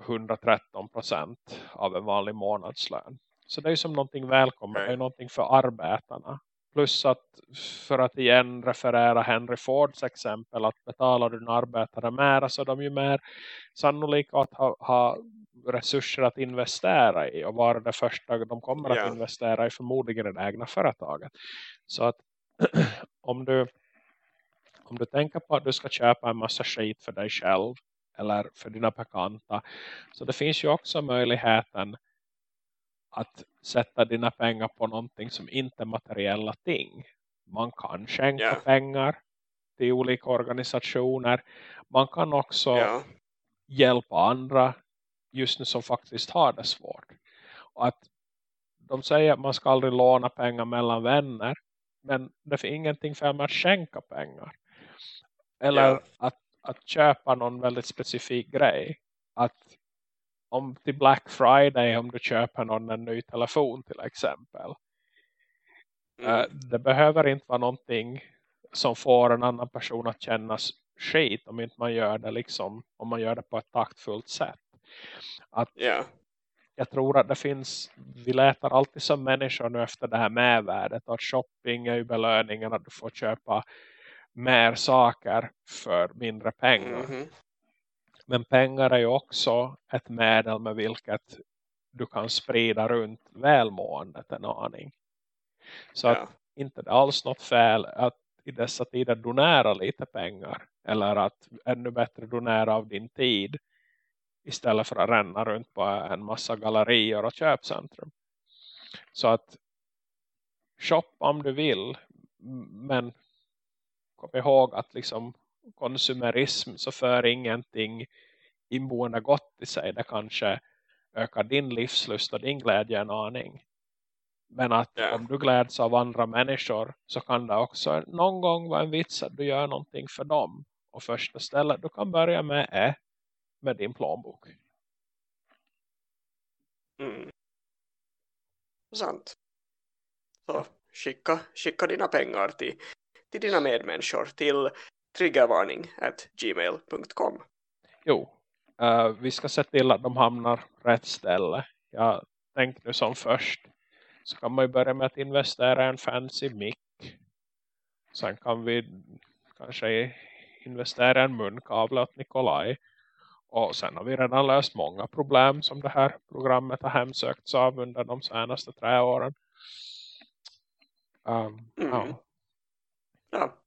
113 procent av en vanlig månadslön. Så det är som någonting välkommet. Det är någonting för arbetarna. Plus att för att igen referera Henry Fords exempel att betalar du en arbetare mer så är de ju mer sannolika att ha, ha resurser att investera i och vara det första de kommer yeah. att investera i förmodligen det egna företaget. Så att om du om du tänker på att du ska köpa en massa skit för dig själv eller för dina bekanta så det finns ju också möjligheten att sätta dina pengar på någonting som inte är materiella ting. Man kan skänka yeah. pengar till olika organisationer. Man kan också yeah. hjälpa andra just nu som faktiskt har det svårt. Och att de säger att man ska aldrig låna pengar mellan vänner. Men det finns ingenting för mig att skänka pengar. Eller yeah. att, att köpa någon väldigt specifik grej. Att om till Black Friday om du köper någon en ny telefon till exempel. Mm. Uh, det behöver inte vara någonting som får en annan person att kännas skit om inte man gör det liksom om man gör det på ett taktfullt sätt. Att yeah. Jag tror att det finns, vi letar alltid som människor nu efter det här medvärdet. Att shopping är ju belöningen att du får köpa mer saker för mindre pengar. Mm -hmm. Men pengar är ju också ett medel med vilket du kan sprida runt välmåendet en aning. Så ja. att inte det alls något fel att i dessa tider donera lite pengar. Eller att ännu bättre donera av din tid. Istället för att ränna runt på en massa gallerier och köpcentrum. Så att shoppa om du vill. Men kom ihåg att liksom konsumerism så för ingenting inboende gott i sig. Det kanske ökar din livslust och din glädje en aning. Men att yeah. om du gläds av andra människor så kan det också någon gång vara en vits att du gör någonting för dem. Och första stället du kan börja med är med din plånbok. Mm. Sant. Så skicka, skicka dina pengar till, till dina medmänniskor till triggervarning at gmail.com. Jo, uh, vi ska se till att de hamnar rätt ställe. Jag tänkte nu som först så kan man ju börja med att investera i en fancy mic. Sen kan vi kanske investera i en munkavle åt Nikolaj. Och sen har vi redan löst många problem som det här programmet har hemsökts av under de senaste tre åren. Um, mm. ja. ja.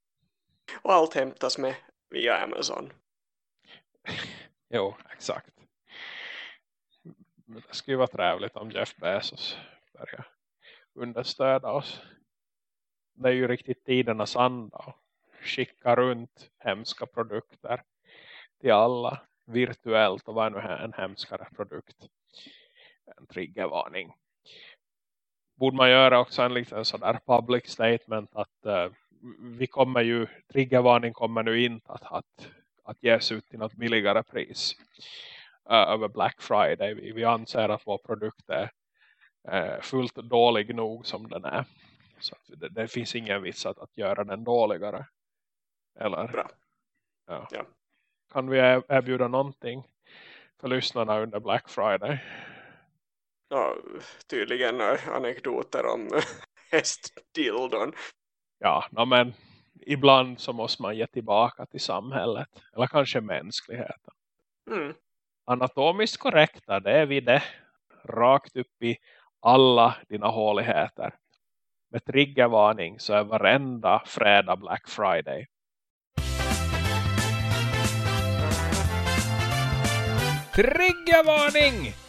Och allt hämtas med via Amazon. jo, exakt. Det skulle vara trevligt om Jeff Bezos börjar understöda oss. Det är ju riktigt tidernas anda. Skicka runt hemska produkter till alla virtuellt och vad nu är en hemskare produkt. En triggervarning. Borde man göra också en liten sådär public statement att uh, vi kommer ju, triggervarning kommer nu inte att, att, att ges ut till något billigare pris uh, över Black Friday. Vi, vi anser att vår produkt är uh, fullt dålig nog som den är. Så det, det, finns ingen vits att, att göra den dåligare. Eller? Bra. Ja. ja. Kan vi erbjuda någonting för lyssnarna under Black Friday? Ja, tydligen anekdoter om hästdildon ja, no, men ibland så måste man ge tillbaka till samhället. Eller kanske mänskligheten. Mm. Anatomiskt korrekta, det är vi det. Rakt upp i alla dina håligheter. Med triggervarning så är varenda fredag Black Friday. Triggervarning!